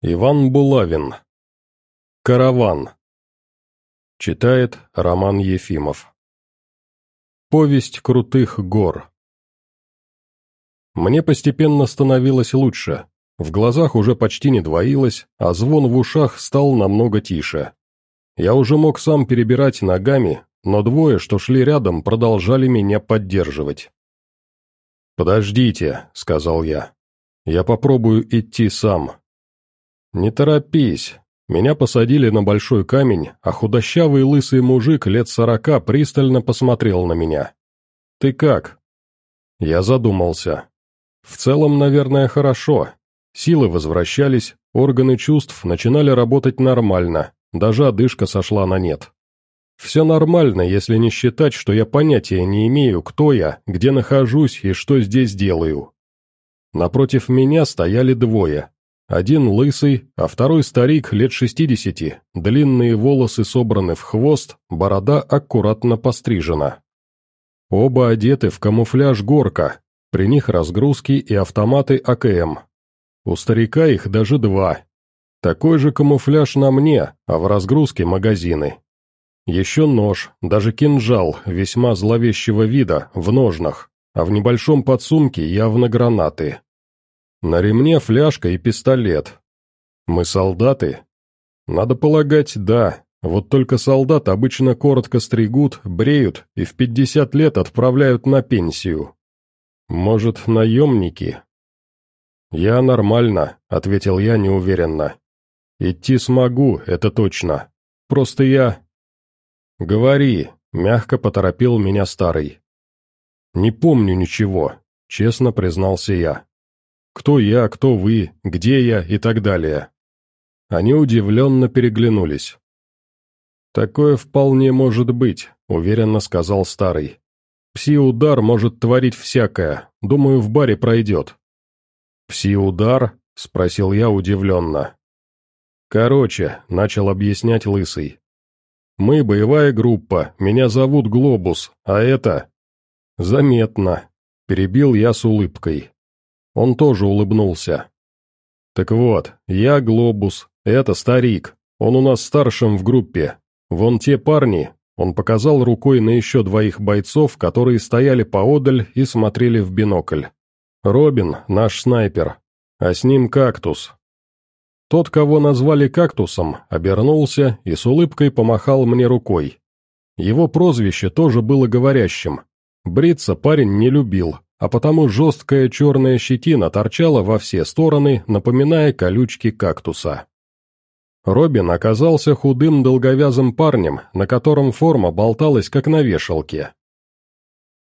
Иван Булавин. Караван. Читает Роман Ефимов. Повесть крутых гор. Мне постепенно становилось лучше. В глазах уже почти не двоилось, а звон в ушах стал намного тише. Я уже мог сам перебирать ногами, но двое, что шли рядом, продолжали меня поддерживать. «Подождите», — сказал я. «Я попробую идти сам, «Не торопись. Меня посадили на большой камень, а худощавый лысый мужик лет сорока пристально посмотрел на меня. Ты как?» Я задумался. В целом, наверное, хорошо. Силы возвращались, органы чувств начинали работать нормально, даже одышка сошла на нет. Все нормально, если не считать, что я понятия не имею, кто я, где нахожусь и что здесь делаю. Напротив меня стояли двое, один лысый, а второй старик лет шестидесяти, длинные волосы собраны в хвост, борода аккуратно пострижена. Оба одеты в камуфляж горка, при них разгрузки и автоматы АКМ. У старика их даже два. Такой же камуфляж на мне, а в разгрузке магазины. Еще нож, даже кинжал, весьма зловещего вида, в ножнах, а в небольшом подсумке явно гранаты. На ремне фляжка и пистолет. Мы солдаты? Надо полагать, да. Вот только солдат обычно коротко стригут, бреют и в 50 лет отправляют на пенсию. Может, наемники? «Я нормально», — ответил я неуверенно. «Идти смогу, это точно. Просто я...» «Говори», — мягко поторопил меня старый. «Не помню ничего», — честно признался я. Кто я, кто вы, где я и так далее. Они удивленно переглянулись. «Такое вполне может быть», — уверенно сказал старый. «Пси-удар может творить всякое. Думаю, в баре пройдет». «Пси-удар?» — спросил я удивленно. «Короче», — начал объяснять Лысый. «Мы боевая группа, меня зовут Глобус, а это...» «Заметно», — перебил я с улыбкой. Он тоже улыбнулся. «Так вот, я Глобус, это старик, он у нас старшим в группе. Вон те парни», он показал рукой на еще двоих бойцов, которые стояли поодаль и смотрели в бинокль. «Робин, наш снайпер, а с ним кактус». Тот, кого назвали кактусом, обернулся и с улыбкой помахал мне рукой. Его прозвище тоже было говорящим. Бриться парень не любил, а потому жесткая черная щетина торчала во все стороны, напоминая колючки кактуса. Робин оказался худым долговязым парнем, на котором форма болталась как на вешалке.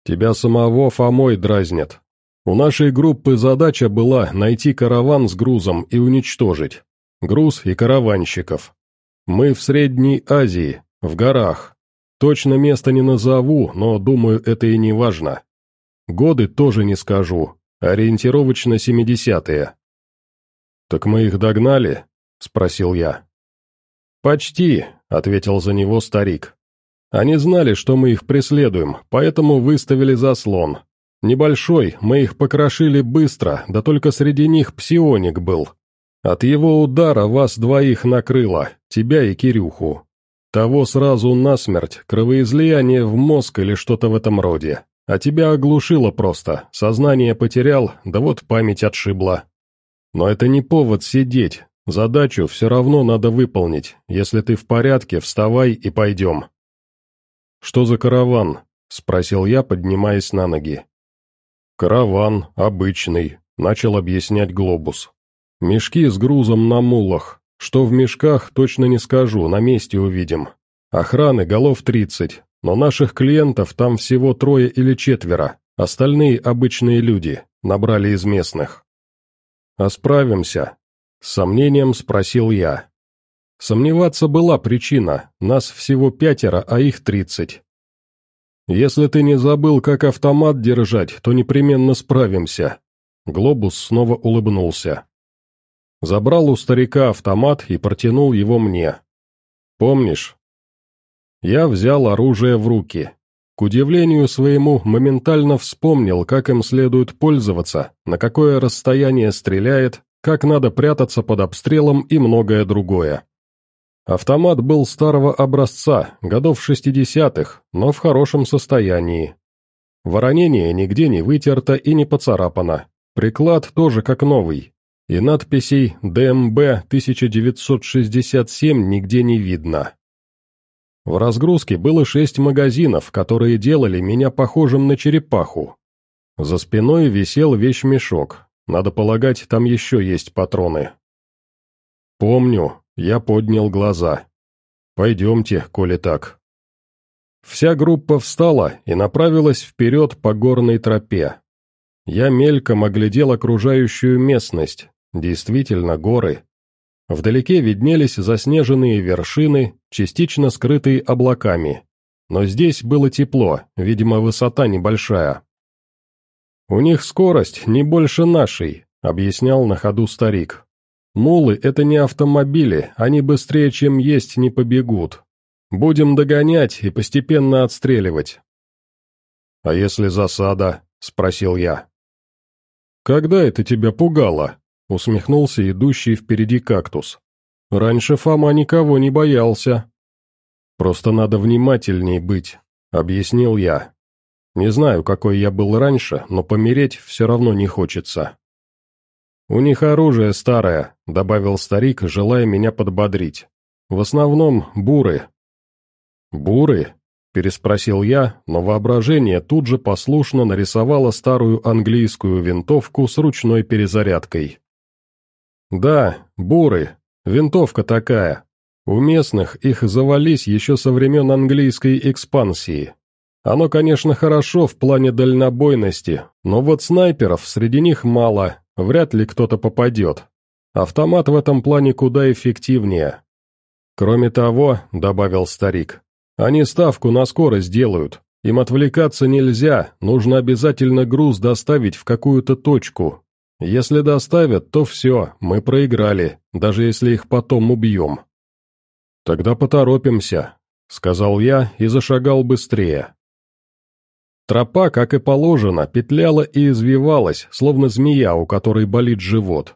«Тебя самого Фомой дразнят. У нашей группы задача была найти караван с грузом и уничтожить. Груз и караванщиков. Мы в Средней Азии, в горах. Точно место не назову, но, думаю, это и не важно. Годы тоже не скажу, ориентировочно семидесятые. «Так мы их догнали?» — спросил я. «Почти», — ответил за него старик. «Они знали, что мы их преследуем, поэтому выставили заслон. Небольшой, мы их покрошили быстро, да только среди них псионик был. От его удара вас двоих накрыло, тебя и Кирюху. Того сразу насмерть, кровоизлияние в мозг или что-то в этом роде. А тебя оглушило просто, сознание потерял, да вот память отшибла. Но это не повод сидеть, задачу все равно надо выполнить, если ты в порядке, вставай и пойдем». «Что за караван?» — спросил я, поднимаясь на ноги. «Караван, обычный», — начал объяснять Глобус. «Мешки с грузом на мулах. Что в мешках, точно не скажу, на месте увидим. Охраны голов тридцать, но наших клиентов там всего трое или четверо, остальные обычные люди, набрали из местных. «А справимся?» — с сомнением спросил я. Сомневаться была причина, нас всего пятеро, а их тридцать. «Если ты не забыл, как автомат держать, то непременно справимся». Глобус снова улыбнулся. Забрал у старика автомат и протянул его мне. «Помнишь, я взял оружие в руки. К удивлению своему, моментально вспомнил, как им следует пользоваться, на какое расстояние стреляет, как надо прятаться под обстрелом и многое другое. Автомат был старого образца, годов 60-х, но в хорошем состоянии. Воронение нигде не вытерто и не поцарапано. Приклад тоже как новый. И надписей «ДМБ 1967» нигде не видно. В разгрузке было шесть магазинов, которые делали меня похожим на черепаху. За спиной висел вещмешок. Надо полагать, там еще есть патроны. Помню, я поднял глаза. «Пойдемте, коли так». Вся группа встала и направилась вперед по горной тропе. Я мельком оглядел окружающую местность, действительно горы. Вдалеке виднелись заснеженные вершины, частично скрытые облаками. Но здесь было тепло, видимо, высота небольшая. «У них скорость не больше нашей», — объяснял на ходу старик. Мулы — это не автомобили, они быстрее, чем есть, не побегут. Будем догонять и постепенно отстреливать. «А если засада?» — спросил я. «Когда это тебя пугало?» — усмехнулся идущий впереди кактус. «Раньше Фома никого не боялся». «Просто надо внимательней быть», — объяснил я. «Не знаю, какой я был раньше, но помереть все равно не хочется». «У них оружие старое», — добавил старик, желая меня подбодрить. «В основном буры». «Буры?» — переспросил я, но воображение тут же послушно нарисовало старую английскую винтовку с ручной перезарядкой. «Да, буры. Винтовка такая. У местных их завались еще со времен английской экспансии. Оно, конечно, хорошо в плане дальнобойности, но вот снайперов среди них мало, вряд ли кто-то попадет. Автомат в этом плане куда эффективнее. Кроме того, добавил старик, они ставку на скорость делают. Им отвлекаться нельзя, нужно обязательно груз доставить в какую-то точку. Если доставят, то все, мы проиграли, даже если их потом убьем. Тогда поторопимся, сказал я и зашагал быстрее. Тропа, как и положено, петляла и извивалась, словно змея, у которой болит живот.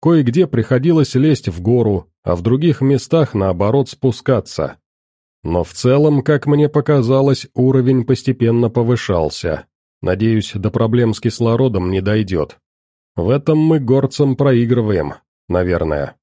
Кое-где приходилось лезть в гору, а в других местах, наоборот, спускаться. Но в целом, как мне показалось, уровень постепенно повышался. Надеюсь, до проблем с кислородом не дойдет. В этом мы горцам проигрываем, наверное.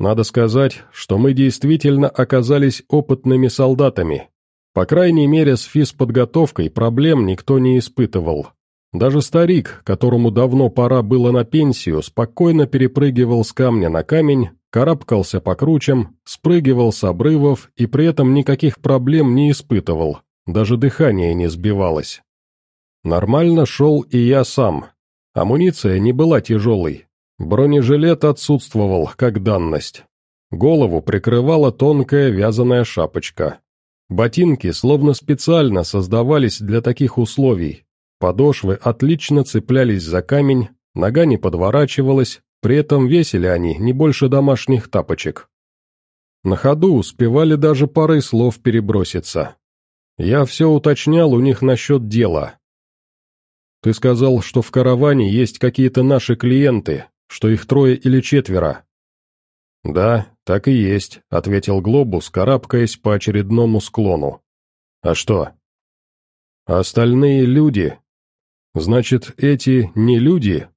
Надо сказать, что мы действительно оказались опытными солдатами, по крайней мере, с физподготовкой проблем никто не испытывал. Даже старик, которому давно пора было на пенсию, спокойно перепрыгивал с камня на камень, карабкался по кручам, спрыгивал с обрывов и при этом никаких проблем не испытывал, даже дыхание не сбивалось. Нормально шел и я сам. Амуниция не была тяжелой. Бронежилет отсутствовал, как данность. Голову прикрывала тонкая вязаная шапочка. Ботинки словно специально создавались для таких условий. Подошвы отлично цеплялись за камень, нога не подворачивалась, при этом весили они не больше домашних тапочек. На ходу успевали даже парой слов переброситься. Я все уточнял у них насчет дела. Ты сказал, что в караване есть какие-то наши клиенты, что их трое или четверо. Да, «Так и есть», — ответил Глобус, карабкаясь по очередному склону. «А что?» «Остальные люди. Значит, эти не люди?»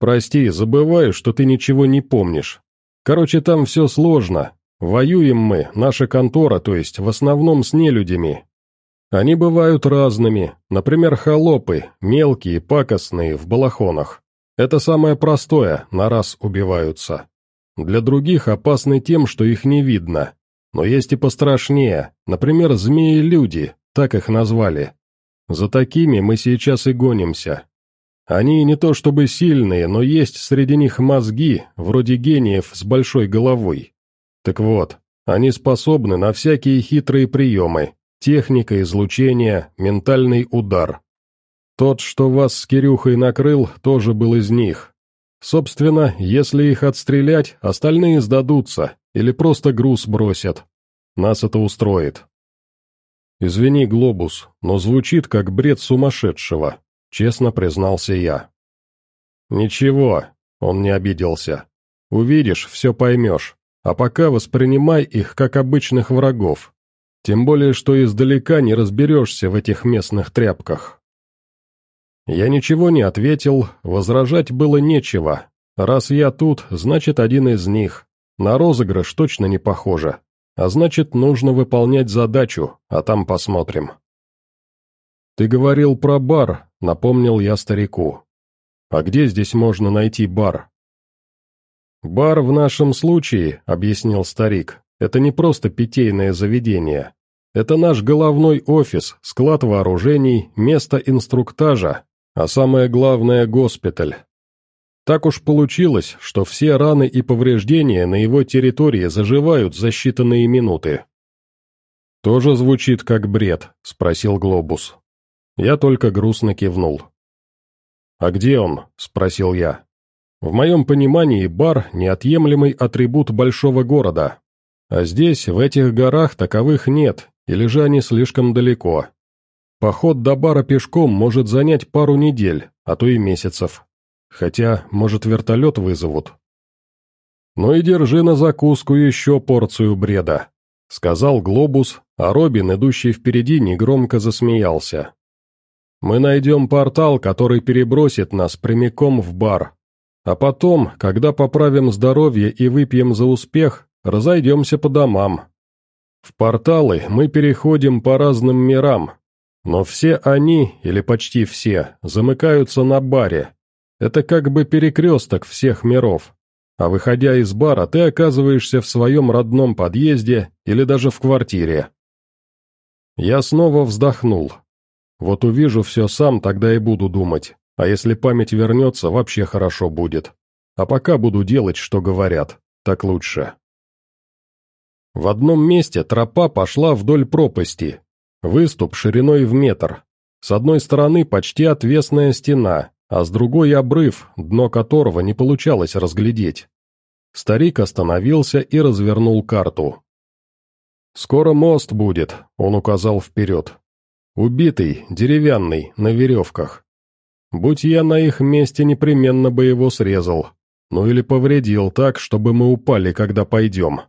«Прости, забываю, что ты ничего не помнишь. Короче, там все сложно. Воюем мы, наша контора, то есть, в основном с нелюдями. Они бывают разными, например, холопы, мелкие, пакостные, в балахонах. Это самое простое, на раз убиваются. Для других опасны тем, что их не видно. Но есть и пострашнее, например, змеи-люди, так их назвали. За такими мы сейчас и гонимся. Они не то чтобы сильные, но есть среди них мозги, вроде гениев с большой головой. Так вот, они способны на всякие хитрые приемы, техника излучения, ментальный удар. Тот, что вас с Кирюхой накрыл, тоже был из них, Собственно, если их отстрелять, остальные сдадутся или просто груз бросят. Нас это устроит. «Извини, Глобус, но звучит как бред сумасшедшего», — честно признался я. «Ничего, он не обиделся. «Увидишь, все поймешь, а пока воспринимай их как обычных врагов. Тем более, что издалека не разберешься в этих местных тряпках». Я ничего не ответил, возражать было нечего. Раз я тут, значит один из них. На розыгрыш точно не похоже. А значит, нужно выполнять задачу, а там посмотрим. «Ты говорил про бар», — напомнил я старику. «А где здесь можно найти бар?» «Бар в нашем случае», — объяснил старик, — «это не просто питейное заведение. Это наш головной офис, склад вооружений, место инструктажа, а самое главное — госпиталь. Так уж получилось, что все раны и повреждения на его территории заживают за считанные минуты. «Тоже звучит как бред?» — спросил Глобус. Я только грустно кивнул. «А где он?» — спросил я. «В моем понимании бар — неотъемлемый атрибут большого города. А здесь, в этих горах, таковых нет, или же они слишком далеко. Поход до бара пешком может занять пару недель, а то и месяцев. Хотя, может, вертолет вызовут. «Ну и держи на закуску еще порцию бреда», — сказал Глобус, а Робин, идущий впереди, негромко засмеялся. Мы найдем портал, который перебросит нас прямиком в бар. А потом, когда поправим здоровье и выпьем за успех, разойдемся по домам. В порталы мы переходим по разным мирам, но все они, или почти все, замыкаются на баре. Это как бы перекресток всех миров. А выходя из бара, ты оказываешься в своем родном подъезде или даже в квартире. Я снова вздохнул. Вот увижу все сам, тогда и буду думать. А если память вернется, вообще хорошо будет. А пока буду делать, что говорят. Так лучше. В одном месте тропа пошла вдоль пропасти. Выступ шириной в метр. С одной стороны почти отвесная стена, а с другой обрыв, дно которого не получалось разглядеть. Старик остановился и развернул карту. «Скоро мост будет», — он указал вперед. Убитый, деревянный, на веревках. Будь я на их месте, непременно бы его срезал. Ну или повредил так, чтобы мы упали, когда пойдем.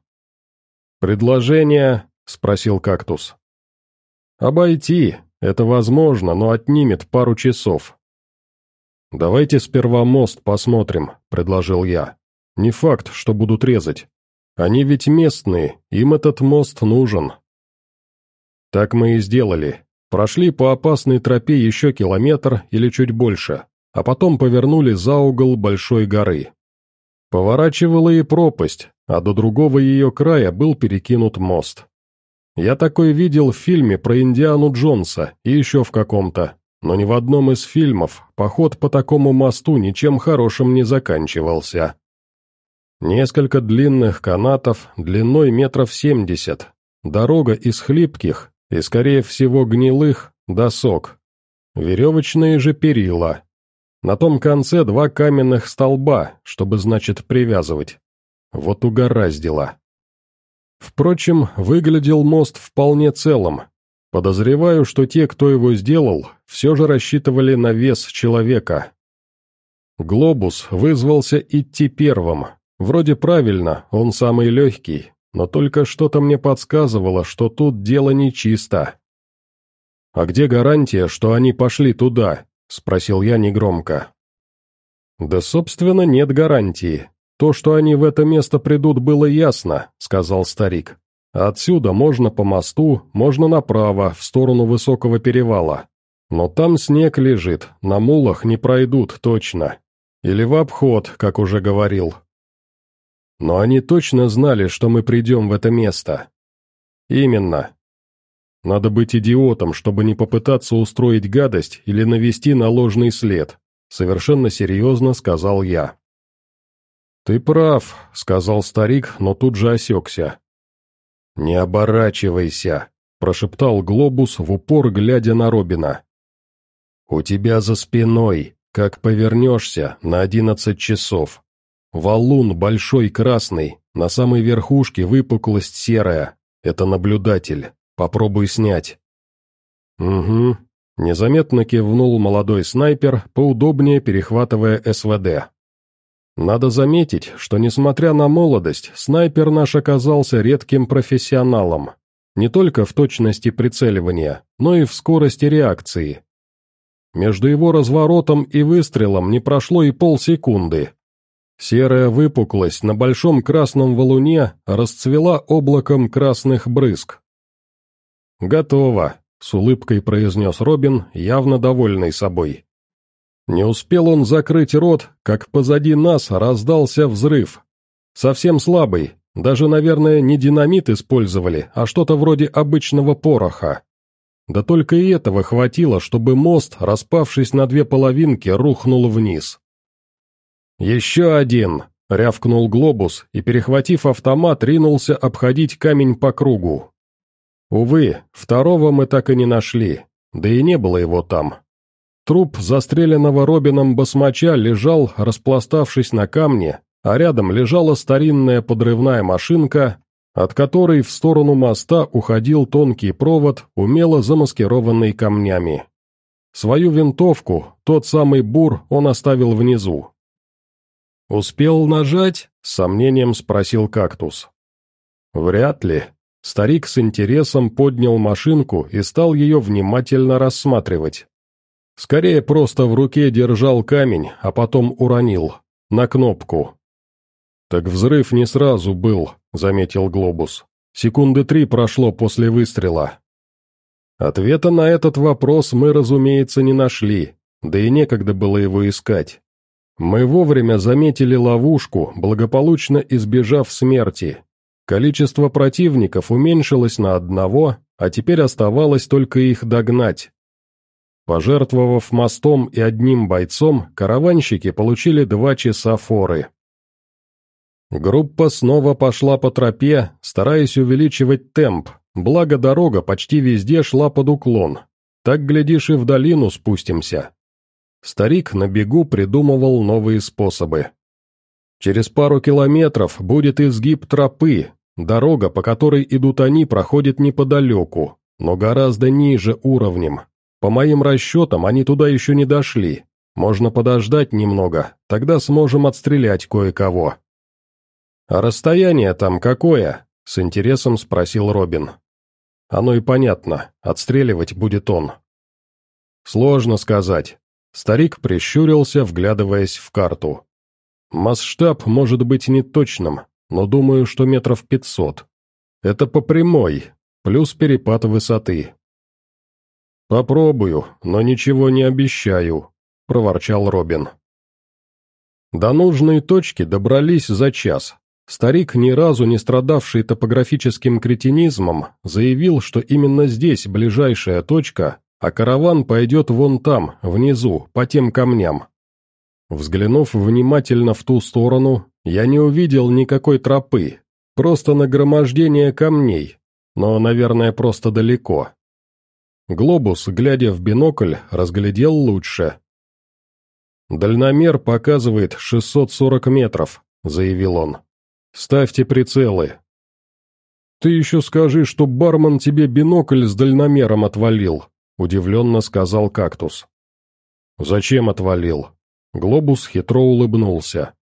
«Предложение?» — спросил кактус. «Обойти. Это возможно, но отнимет пару часов». «Давайте сперва мост посмотрим», — предложил я. «Не факт, что будут резать. Они ведь местные, им этот мост нужен». Так мы и сделали. Прошли по опасной тропе еще километр или чуть больше, а потом повернули за угол большой горы. Поворачивала и пропасть, а до другого ее края был перекинут мост. Я такой видел в фильме про Индиану Джонса и еще в каком-то, но ни в одном из фильмов поход по такому мосту ничем хорошим не заканчивался. Несколько длинных канатов длиной метров семьдесят, дорога из хлипких, и, скорее всего, гнилых досок. Веревочные же перила. На том конце два каменных столба, чтобы, значит, привязывать. Вот угораздило. Впрочем, выглядел мост вполне целым. Подозреваю, что те, кто его сделал, все же рассчитывали на вес человека. Глобус вызвался идти первым. Вроде правильно, он самый легкий, но только что-то мне подсказывало, что тут дело нечисто. «А где гарантия, что они пошли туда?» — спросил я негромко. «Да, собственно, нет гарантии. То, что они в это место придут, было ясно», — сказал старик. «Отсюда можно по мосту, можно направо, в сторону высокого перевала. Но там снег лежит, на мулах не пройдут точно. Или в обход, как уже говорил, но они точно знали, что мы придем в это место. Именно. Надо быть идиотом, чтобы не попытаться устроить гадость или навести на ложный след, совершенно серьезно сказал я. «Ты прав», — сказал старик, но тут же осекся. «Не оборачивайся», — прошептал Глобус в упор, глядя на Робина. «У тебя за спиной, как повернешься, на одиннадцать часов. Валун большой красный, на самой верхушке выпуклость серая. Это наблюдатель. Попробуй снять. Угу. Незаметно кивнул молодой снайпер, поудобнее перехватывая СВД. Надо заметить, что, несмотря на молодость, снайпер наш оказался редким профессионалом. Не только в точности прицеливания, но и в скорости реакции. Между его разворотом и выстрелом не прошло и полсекунды. Серая выпуклость на большом красном валуне расцвела облаком красных брызг. «Готово», — с улыбкой произнес Робин, явно довольный собой. Не успел он закрыть рот, как позади нас раздался взрыв. Совсем слабый, даже, наверное, не динамит использовали, а что-то вроде обычного пороха. Да только и этого хватило, чтобы мост, распавшись на две половинки, рухнул вниз. «Еще один!» — рявкнул глобус и, перехватив автомат, ринулся обходить камень по кругу. Увы, второго мы так и не нашли, да и не было его там. Труп застреленного Робином басмача лежал, распластавшись на камне, а рядом лежала старинная подрывная машинка, от которой в сторону моста уходил тонкий провод, умело замаскированный камнями. Свою винтовку, тот самый бур, он оставил внизу. «Успел нажать?» — с сомнением спросил кактус. «Вряд ли». Старик с интересом поднял машинку и стал ее внимательно рассматривать. Скорее просто в руке держал камень, а потом уронил. На кнопку. «Так взрыв не сразу был», — заметил Глобус. «Секунды три прошло после выстрела». Ответа на этот вопрос мы, разумеется, не нашли, да и некогда было его искать. Мы вовремя заметили ловушку, благополучно избежав смерти. Количество противников уменьшилось на одного, а теперь оставалось только их догнать. Пожертвовав мостом и одним бойцом, караванщики получили два часа форы. Группа снова пошла по тропе, стараясь увеличивать темп, благо дорога почти везде шла под уклон. Так, глядишь, и в долину спустимся. Старик на бегу придумывал новые способы. Через пару километров будет изгиб тропы, дорога, по которой идут они, проходит неподалеку, но гораздо ниже уровнем, по моим расчетам, они туда еще не дошли. Можно подождать немного, тогда сможем отстрелять кое-кого». «А расстояние там какое?» — с интересом спросил Робин. «Оно и понятно, отстреливать будет он». «Сложно сказать». Старик прищурился, вглядываясь в карту. «Масштаб может быть неточным, но думаю, что метров пятьсот. Это по прямой, плюс перепад высоты. «Попробую, но ничего не обещаю», — проворчал Робин. До нужной точки добрались за час. Старик, ни разу не страдавший топографическим кретинизмом, заявил, что именно здесь ближайшая точка, а караван пойдет вон там, внизу, по тем камням. Взглянув внимательно в ту сторону, я не увидел никакой тропы, просто нагромождение камней, но, наверное, просто далеко. Глобус, глядя в бинокль, разглядел лучше. «Дальномер показывает 640 метров», — заявил он. «Ставьте прицелы». «Ты еще скажи, что бармен тебе бинокль с дальномером отвалил», — удивленно сказал кактус. «Зачем отвалил?» Глобус хитро улыбнулся.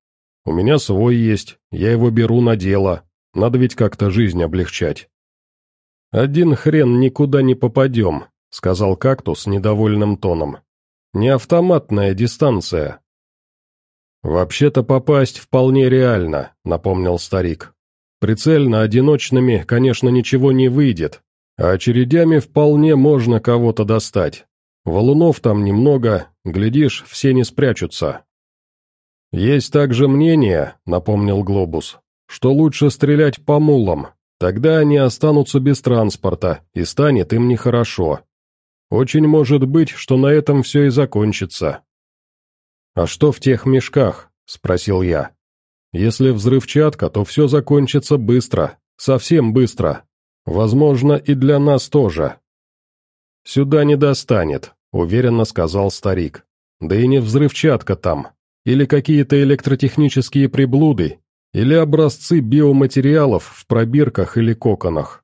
«У меня свой есть, я его беру на дело. Надо ведь как-то жизнь облегчать». «Один хрен никуда не попадем», — сказал кактус недовольным тоном. «Не автоматная дистанция». «Вообще-то попасть вполне реально», — напомнил старик. «Прицельно одиночными, конечно, ничего не выйдет, а очередями вполне можно кого-то достать. Валунов там немного, глядишь, все не спрячутся». «Есть также мнение», — напомнил Глобус, — «что лучше стрелять по мулам, Тогда они останутся без транспорта, и станет им нехорошо. Очень может быть, что на этом все и закончится. «А что в тех мешках?» — спросил я. «Если взрывчатка, то все закончится быстро, совсем быстро. Возможно, и для нас тоже». «Сюда не достанет», — уверенно сказал старик. «Да и не взрывчатка там. Или какие-то электротехнические приблуды, или образцы биоматериалов в пробирках или коконах.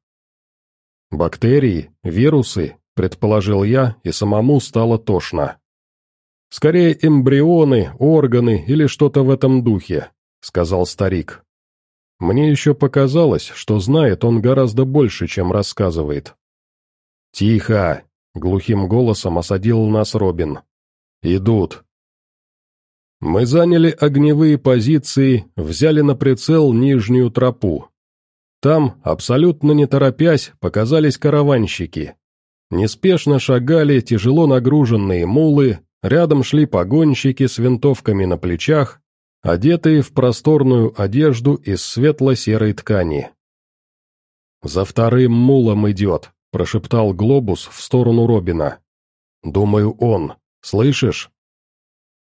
Бактерии, вирусы, предположил я, и самому стало тошно. Скорее эмбрионы, органы или что-то в этом духе», — сказал старик. Мне еще показалось, что знает он гораздо больше, чем рассказывает. «Тихо!» — глухим голосом осадил нас Робин. «Идут!» Мы заняли огневые позиции, взяли на прицел нижнюю тропу. Там, абсолютно не торопясь, показались караванщики. Неспешно шагали тяжело нагруженные мулы, рядом шли погонщики с винтовками на плечах, одетые в просторную одежду из светло-серой ткани. «За вторым мулом идет», — прошептал Глобус в сторону Робина. «Думаю, он. Слышишь?»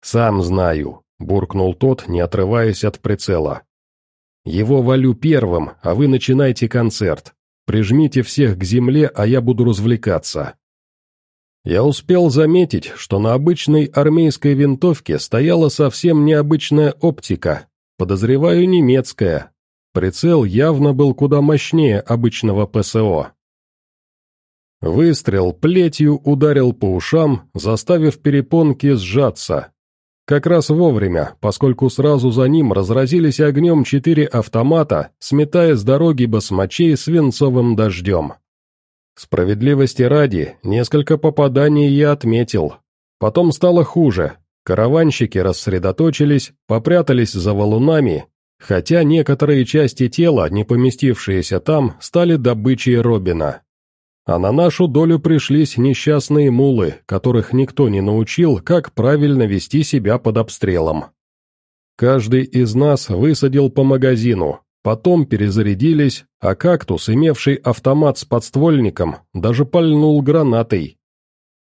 «Сам знаю», — буркнул тот, не отрываясь от прицела. «Его валю первым, а вы начинайте концерт. Прижмите всех к земле, а я буду развлекаться». Я успел заметить, что на обычной армейской винтовке стояла совсем необычная оптика, подозреваю немецкая. Прицел явно был куда мощнее обычного ПСО. Выстрел плетью ударил по ушам, заставив перепонки сжаться. Как раз вовремя, поскольку сразу за ним разразились огнем четыре автомата, сметая с дороги басмачей свинцовым дождем. Справедливости ради, несколько попаданий я отметил. Потом стало хуже. Караванщики рассредоточились, попрятались за валунами, хотя некоторые части тела, не поместившиеся там, стали добычей Робина. А на нашу долю пришлись несчастные мулы, которых никто не научил, как правильно вести себя под обстрелом. Каждый из нас высадил по магазину, потом перезарядились, а кактус, имевший автомат с подствольником, даже пальнул гранатой.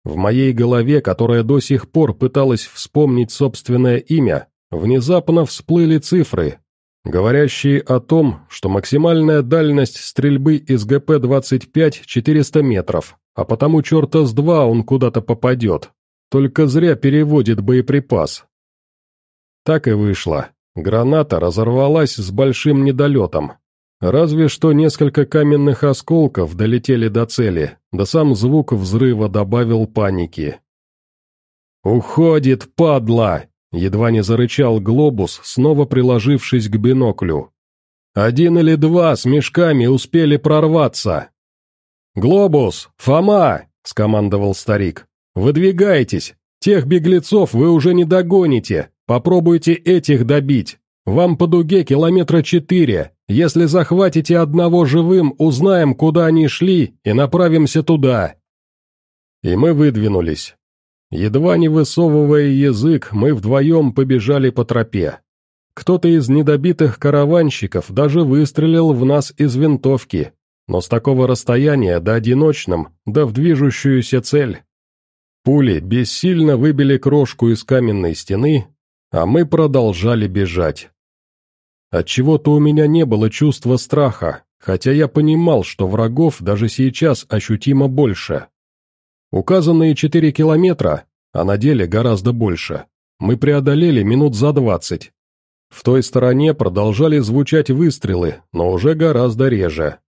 В моей голове, которая до сих пор пыталась вспомнить собственное имя, внезапно всплыли цифры, говорящие о том, что максимальная дальность стрельбы из ГП-25 – 400 метров, а потому черта с два он куда-то попадет, только зря переводит боеприпас. Так и вышло. Граната разорвалась с большим недолетом. Разве что несколько каменных осколков долетели до цели, да сам звук взрыва добавил паники. «Уходит, падла!» Едва не зарычал глобус, снова приложившись к биноклю. «Один или два с мешками успели прорваться!» «Глобус! Фома!» — скомандовал старик. «Выдвигайтесь! Тех беглецов вы уже не догоните! Попробуйте этих добить! Вам по дуге километра четыре! Если захватите одного живым, узнаем, куда они шли, и направимся туда!» И мы выдвинулись. Едва не высовывая язык, мы вдвоем побежали по тропе. Кто-то из недобитых караванщиков даже выстрелил в нас из винтовки, но с такого расстояния до одиночным, да в движущуюся цель. Пули бессильно выбили крошку из каменной стены, а мы продолжали бежать. Отчего-то у меня не было чувства страха, хотя я понимал, что врагов даже сейчас ощутимо больше. Указанные четыре километра, а на деле гораздо больше, мы преодолели минут за двадцать. В той стороне продолжали звучать выстрелы, но уже гораздо реже.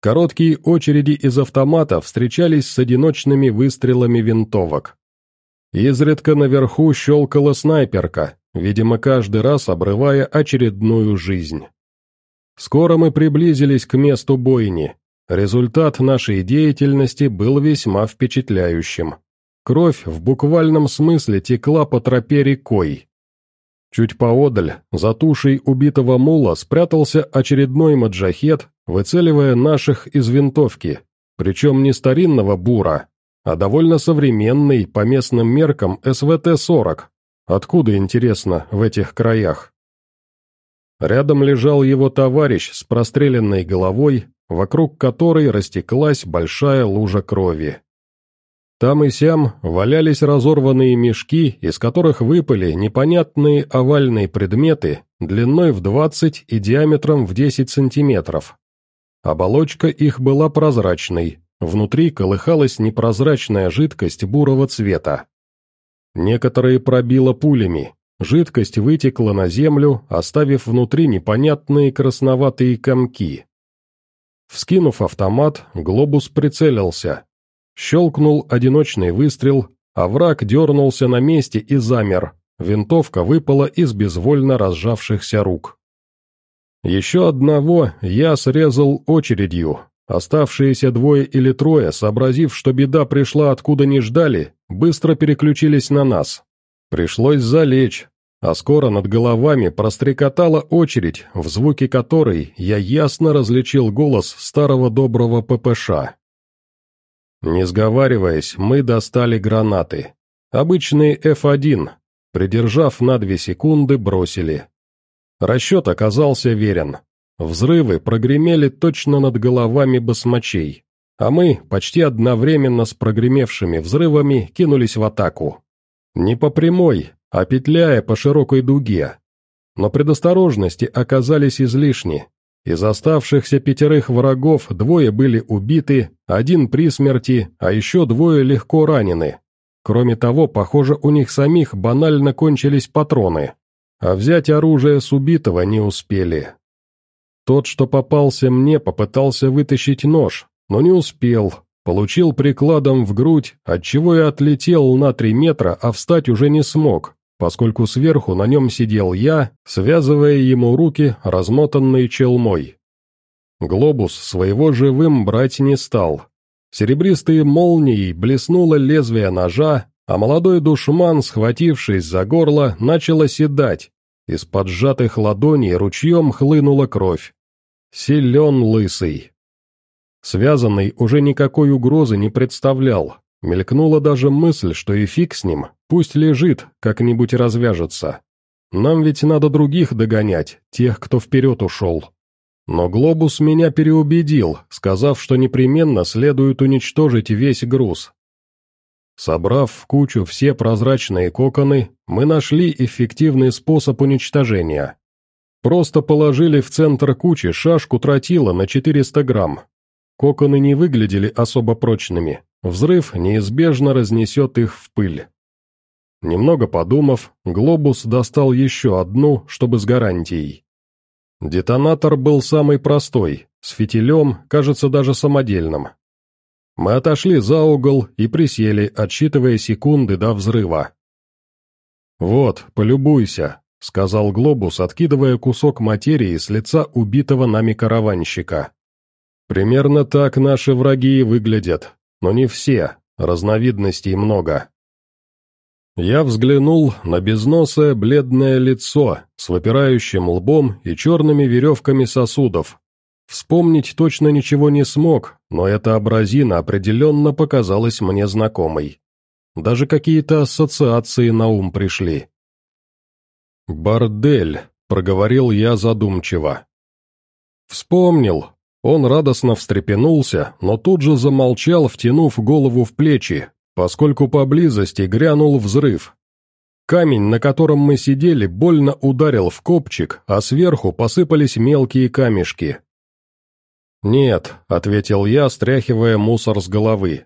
Короткие очереди из автомата встречались с одиночными выстрелами винтовок. Изредка наверху щелкала снайперка, видимо, каждый раз обрывая очередную жизнь. Скоро мы приблизились к месту бойни, Результат нашей деятельности был весьма впечатляющим. Кровь в буквальном смысле текла по тропе рекой. Чуть поодаль, за тушей убитого мула, спрятался очередной маджахет, выцеливая наших из винтовки, причем не старинного бура, а довольно современный, по местным меркам, СВТ-40. Откуда, интересно, в этих краях? Рядом лежал его товарищ с простреленной головой, вокруг которой растеклась большая лужа крови. Там и сям валялись разорванные мешки, из которых выпали непонятные овальные предметы длиной в 20 и диаметром в 10 сантиметров. Оболочка их была прозрачной, внутри колыхалась непрозрачная жидкость бурого цвета. Некоторые пробило пулями, жидкость вытекла на землю, оставив внутри непонятные красноватые комки. Вскинув автомат, глобус прицелился. Щелкнул одиночный выстрел, а враг дернулся на месте и замер. Винтовка выпала из безвольно разжавшихся рук. Еще одного я срезал очередью. Оставшиеся двое или трое, сообразив, что беда пришла откуда не ждали, быстро переключились на нас. Пришлось залечь, а скоро над головами прострекотала очередь, в звуке которой я ясно различил голос старого доброго ППШ. Не сговариваясь, мы достали гранаты. Обычные F1, придержав на две секунды, бросили. Расчет оказался верен. Взрывы прогремели точно над головами басмачей, а мы, почти одновременно с прогремевшими взрывами, кинулись в атаку. Не по прямой, а петляя по широкой дуге. Но предосторожности оказались излишни. Из оставшихся пятерых врагов двое были убиты, один при смерти, а еще двое легко ранены. Кроме того, похоже, у них самих банально кончились патроны, а взять оружие с убитого не успели. Тот, что попался мне, попытался вытащить нож, но не успел, получил прикладом в грудь, отчего и отлетел на три метра, а встать уже не смог, поскольку сверху на нем сидел я, связывая ему руки, размотанной челмой. Глобус своего живым брать не стал. Серебристые молнии блеснуло лезвие ножа, а молодой душман, схватившись за горло, начал оседать. Из под сжатых ладоней ручьем хлынула кровь. Силен лысый. Связанный уже никакой угрозы не представлял, Мелькнула даже мысль, что и фиг с ним, пусть лежит, как-нибудь развяжется. Нам ведь надо других догонять, тех, кто вперед ушел. Но Глобус меня переубедил, сказав, что непременно следует уничтожить весь груз. Собрав в кучу все прозрачные коконы, мы нашли эффективный способ уничтожения. Просто положили в центр кучи шашку тротила на 400 грамм. Коконы не выглядели особо прочными, Взрыв неизбежно разнесет их в пыль. Немного подумав, Глобус достал еще одну, чтобы с гарантией. Детонатор был самый простой, с фитилем, кажется, даже самодельным. Мы отошли за угол и присели, отсчитывая секунды до взрыва. «Вот, полюбуйся», — сказал Глобус, откидывая кусок материи с лица убитого нами караванщика. «Примерно так наши враги и выглядят, но не все, разновидностей много. Я взглянул на безносое бледное лицо с выпирающим лбом и черными веревками сосудов. Вспомнить точно ничего не смог, но эта образина определенно показалась мне знакомой. Даже какие-то ассоциации на ум пришли. «Бордель», — проговорил я задумчиво. «Вспомнил, он радостно встрепенулся, но тут же замолчал, втянув голову в плечи, поскольку поблизости грянул взрыв. Камень, на котором мы сидели, больно ударил в копчик, а сверху посыпались мелкие камешки. «Нет», — ответил я, стряхивая мусор с головы.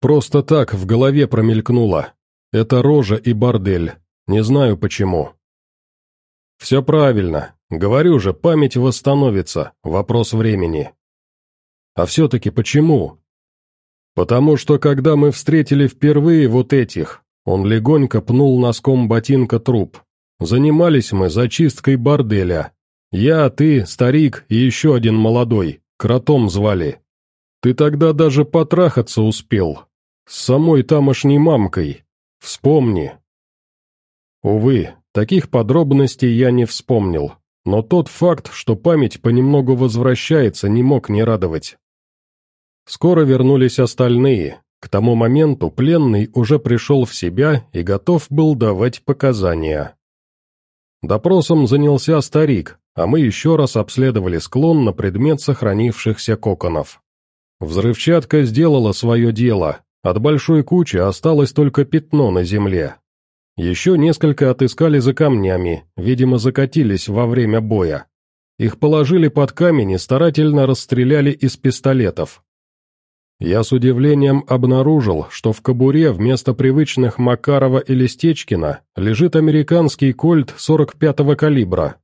«Просто так в голове промелькнуло. Это рожа и бордель. Не знаю почему». «Все правильно. Говорю же, память восстановится, вопрос времени. А все-таки почему? Потому что когда мы встретили впервые вот этих, он легонько пнул носком ботинка труп. Занимались мы зачисткой борделя. Я, ты, старик и еще один молодой, кротом звали. Ты тогда даже потрахаться успел. С самой тамошней мамкой. Вспомни. Увы, таких подробностей я не вспомнил, но тот факт, что память понемногу возвращается, не мог не радовать. Скоро вернулись остальные. К тому моменту пленный уже пришел в себя и готов был давать показания. Допросом занялся старик, а мы еще раз обследовали склон на предмет сохранившихся коконов. Взрывчатка сделала свое дело, от большой кучи осталось только пятно на земле, еще несколько отыскали за камнями, видимо, закатились во время боя. Их положили под камень и старательно расстреляли из пистолетов. Я с удивлением обнаружил, что в кобуре вместо привычных Макарова или Стечкина лежит американский кольт 45-го калибра.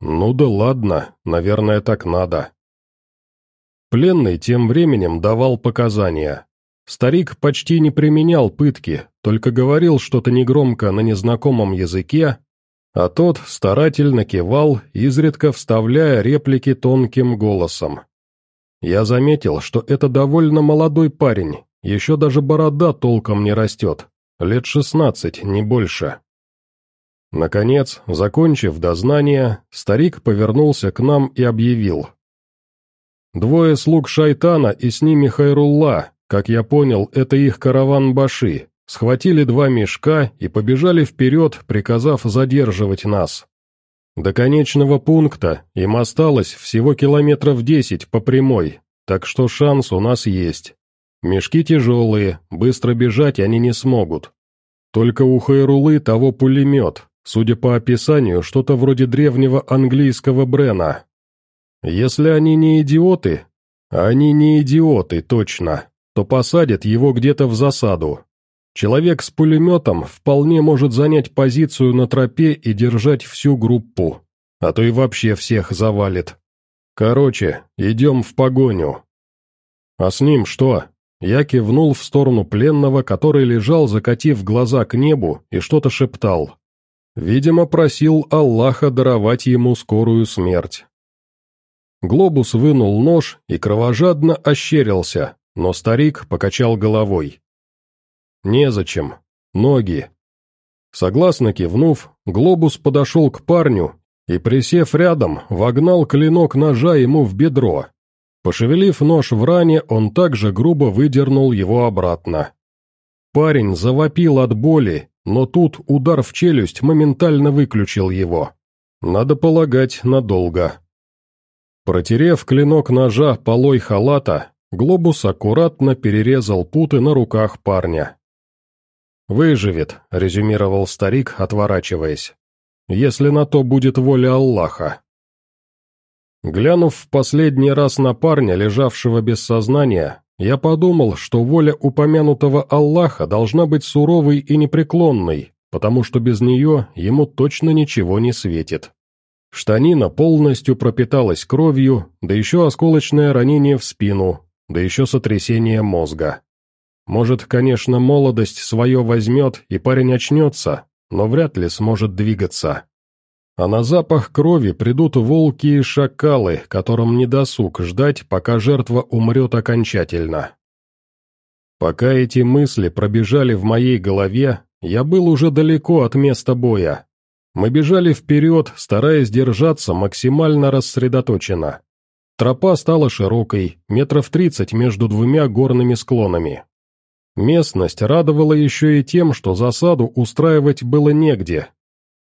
Ну да ладно, наверное, так надо. Пленный тем временем давал показания. Старик почти не применял пытки, только говорил что-то негромко на незнакомом языке, а тот старательно кивал, изредка вставляя реплики тонким голосом. Я заметил, что это довольно молодой парень, еще даже борода толком не растет, лет шестнадцать, не больше. Наконец, закончив дознание, старик повернулся к нам и объявил. «Двое слуг шайтана и с ними Хайрулла, как я понял, это их караван-баши, схватили два мешка и побежали вперед, приказав задерживать нас. До конечного пункта им осталось всего километров десять по прямой, так что шанс у нас есть. Мешки тяжелые, быстро бежать они не смогут. Только у Хайрулы того пулемет, судя по описанию, что-то вроде древнего английского Брена. Если они не идиоты, а они не идиоты, точно, то посадят его где-то в засаду. Человек с пулеметом вполне может занять позицию на тропе и держать всю группу, а то и вообще всех завалит. Короче, идем в погоню. А с ним что? Я кивнул в сторону пленного, который лежал, закатив глаза к небу, и что-то шептал. Видимо, просил Аллаха даровать ему скорую смерть. Глобус вынул нож и кровожадно ощерился, но старик покачал головой. «Незачем. Ноги». Согласно кивнув, Глобус подошел к парню и, присев рядом, вогнал клинок ножа ему в бедро, Пошевелив нож в ране, он также грубо выдернул его обратно. Парень завопил от боли, но тут удар в челюсть моментально выключил его. Надо полагать, надолго. Протерев клинок ножа полой халата, Глобус аккуратно перерезал путы на руках парня. «Выживет», — резюмировал старик, отворачиваясь. «Если на то будет воля Аллаха». Глянув в последний раз на парня, лежавшего без сознания, я подумал, что воля упомянутого Аллаха должна быть суровой и непреклонной, потому что без нее ему точно ничего не светит. Штанина полностью пропиталась кровью, да еще осколочное ранение в спину, да еще сотрясение мозга. Может, конечно, молодость свое возьмет, и парень очнется, но вряд ли сможет двигаться. А на запах крови придут волки и шакалы, которым не досуг ждать, пока жертва умрет окончательно. Пока эти мысли пробежали в моей голове, я был уже далеко от места боя. Мы бежали вперед, стараясь держаться максимально рассредоточенно. Тропа стала широкой, метров тридцать между двумя горными склонами. Местность радовала еще и тем, что засаду устраивать было негде,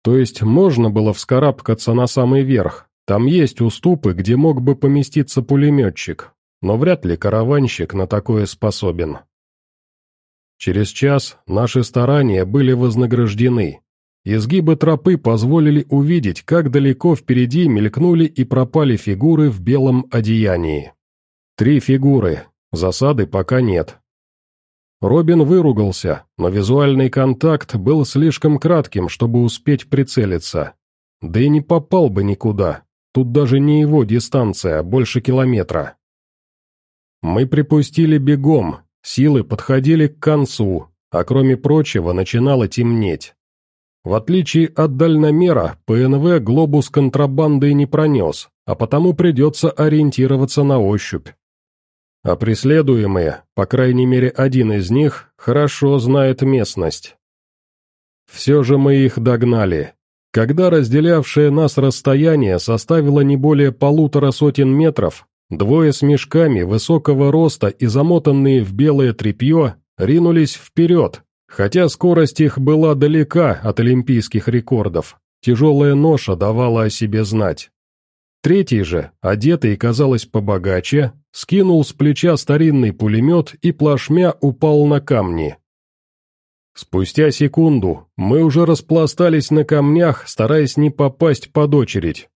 то есть можно было вскарабкаться на самый верх, там есть уступы, где мог бы поместиться пулеметчик, но вряд ли караванщик на такое способен. Через час наши старания были вознаграждены. Изгибы тропы позволили увидеть, как далеко впереди мелькнули и пропали фигуры в белом одеянии. Три фигуры, засады пока нет. Робин выругался, но визуальный контакт был слишком кратким, чтобы успеть прицелиться. Да и не попал бы никуда, тут даже не его дистанция, больше километра. Мы припустили бегом, силы подходили к концу, а кроме прочего начинало темнеть. В отличие от дальномера, ПНВ глобус контрабандой не пронес, а потому придется ориентироваться на ощупь а преследуемые, по крайней мере один из них, хорошо знает местность. Все же мы их догнали. Когда разделявшее нас расстояние составило не более полутора сотен метров, двое с мешками высокого роста и замотанные в белое тряпье ринулись вперед, хотя скорость их была далека от олимпийских рекордов, тяжелая ноша давала о себе знать. Третий же, одетый, казалось, побогаче, скинул с плеча старинный пулемет и плашмя упал на камни. Спустя секунду мы уже распластались на камнях, стараясь не попасть под очередь.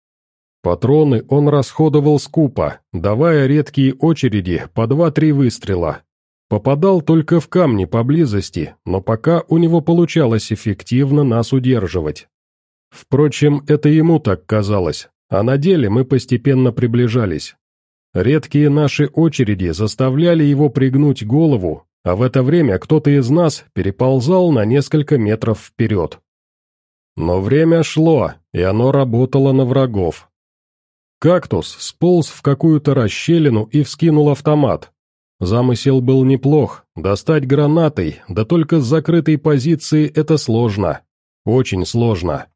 Патроны он расходовал скупо, давая редкие очереди по два-три выстрела. Попадал только в камни поблизости, но пока у него получалось эффективно нас удерживать. Впрочем, это ему так казалось, а на деле мы постепенно приближались. Редкие наши очереди заставляли его пригнуть голову, а в это время кто-то из нас переползал на несколько метров вперед. Но время шло, и оно работало на врагов. Кактус сполз в какую-то расщелину и вскинул автомат. Замысел был неплох, достать гранатой, да только с закрытой позиции это сложно. Очень сложно.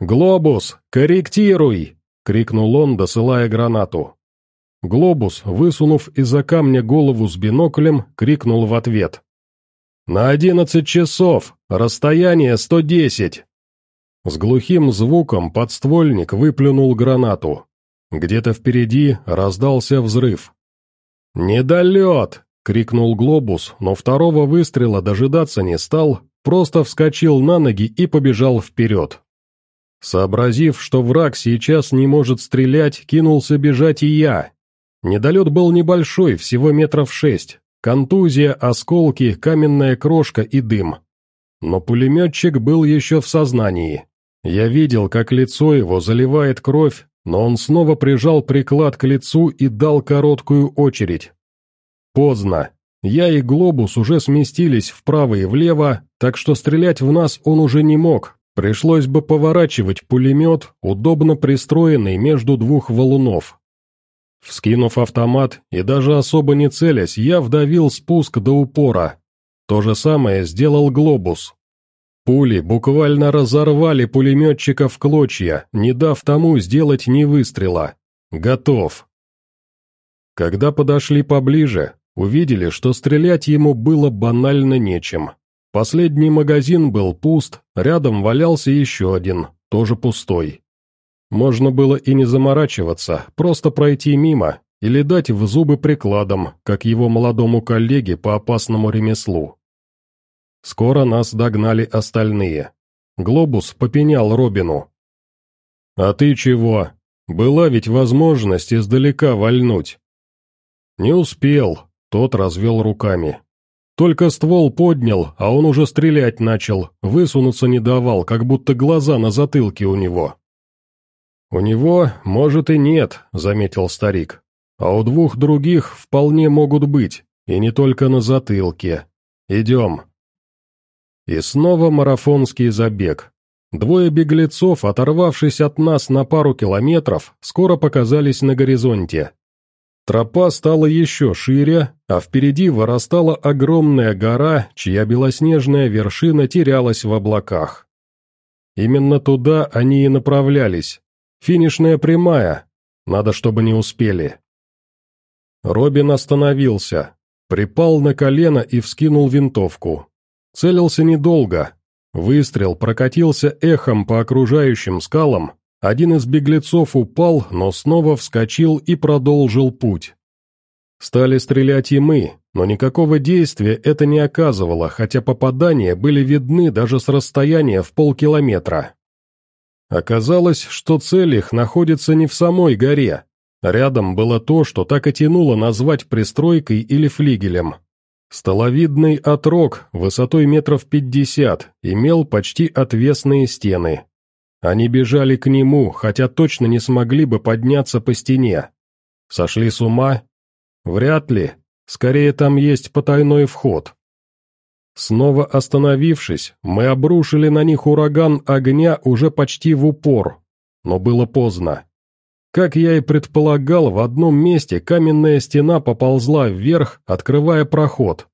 «Глобус, корректируй!» — крикнул он, досылая гранату. Глобус, высунув из-за камня голову с биноклем, крикнул в ответ. «На одиннадцать часов! Расстояние сто десять!» С глухим звуком подствольник выплюнул гранату. Где-то впереди раздался взрыв. «Недолет!» — крикнул Глобус, но второго выстрела дожидаться не стал, просто вскочил на ноги и побежал вперед. Сообразив, что враг сейчас не может стрелять, кинулся бежать и я. Недолет был небольшой, всего метров шесть. Контузия, осколки, каменная крошка и дым. Но пулеметчик был еще в сознании. Я видел, как лицо его заливает кровь, но он снова прижал приклад к лицу и дал короткую очередь. Поздно. Я и Глобус уже сместились вправо и влево, так что стрелять в нас он уже не мог. Пришлось бы поворачивать пулемет, удобно пристроенный между двух валунов. Вскинув автомат и даже особо не целясь, я вдавил спуск до упора. То же самое сделал Глобус. Пули буквально разорвали пулеметчика в клочья, не дав тому сделать ни выстрела. Готов. Когда подошли поближе, увидели, что стрелять ему было банально нечем. Последний магазин был пуст, рядом валялся еще один, тоже пустой. Можно было и не заморачиваться, просто пройти мимо или дать в зубы прикладом, как его молодому коллеге по опасному ремеслу. Скоро нас догнали остальные. Глобус попенял Робину. «А ты чего? Была ведь возможность издалека вальнуть». «Не успел», — тот развел руками. Только ствол поднял, а он уже стрелять начал, высунуться не давал, как будто глаза на затылке у него. «У него, может, и нет», — заметил старик. «А у двух других вполне могут быть, и не только на затылке. Идем». И снова марафонский забег. Двое беглецов, оторвавшись от нас на пару километров, скоро показались на горизонте. Тропа стала еще шире, а впереди вырастала огромная гора, чья белоснежная вершина терялась в облаках. Именно туда они и направлялись, Финишная прямая. Надо, чтобы не успели. Робин остановился, припал на колено и вскинул винтовку. Целился недолго. Выстрел прокатился эхом по окружающим скалам, один из беглецов упал, но снова вскочил и продолжил путь. Стали стрелять и мы, но никакого действия это не оказывало, хотя попадания были видны даже с расстояния в полкилометра. Оказалось, что цель их находится не в самой горе. Рядом было то, что так и тянуло назвать пристройкой или флигелем. Столовидный отрог высотой метров пятьдесят имел почти отвесные стены. Они бежали к нему, хотя точно не смогли бы подняться по стене. Сошли с ума? Вряд ли. Скорее, там есть потайной вход. Снова остановившись, мы обрушили на них ураган огня уже почти в упор, но было поздно. Как я и предполагал, в одном месте каменная стена поползла вверх, открывая проход.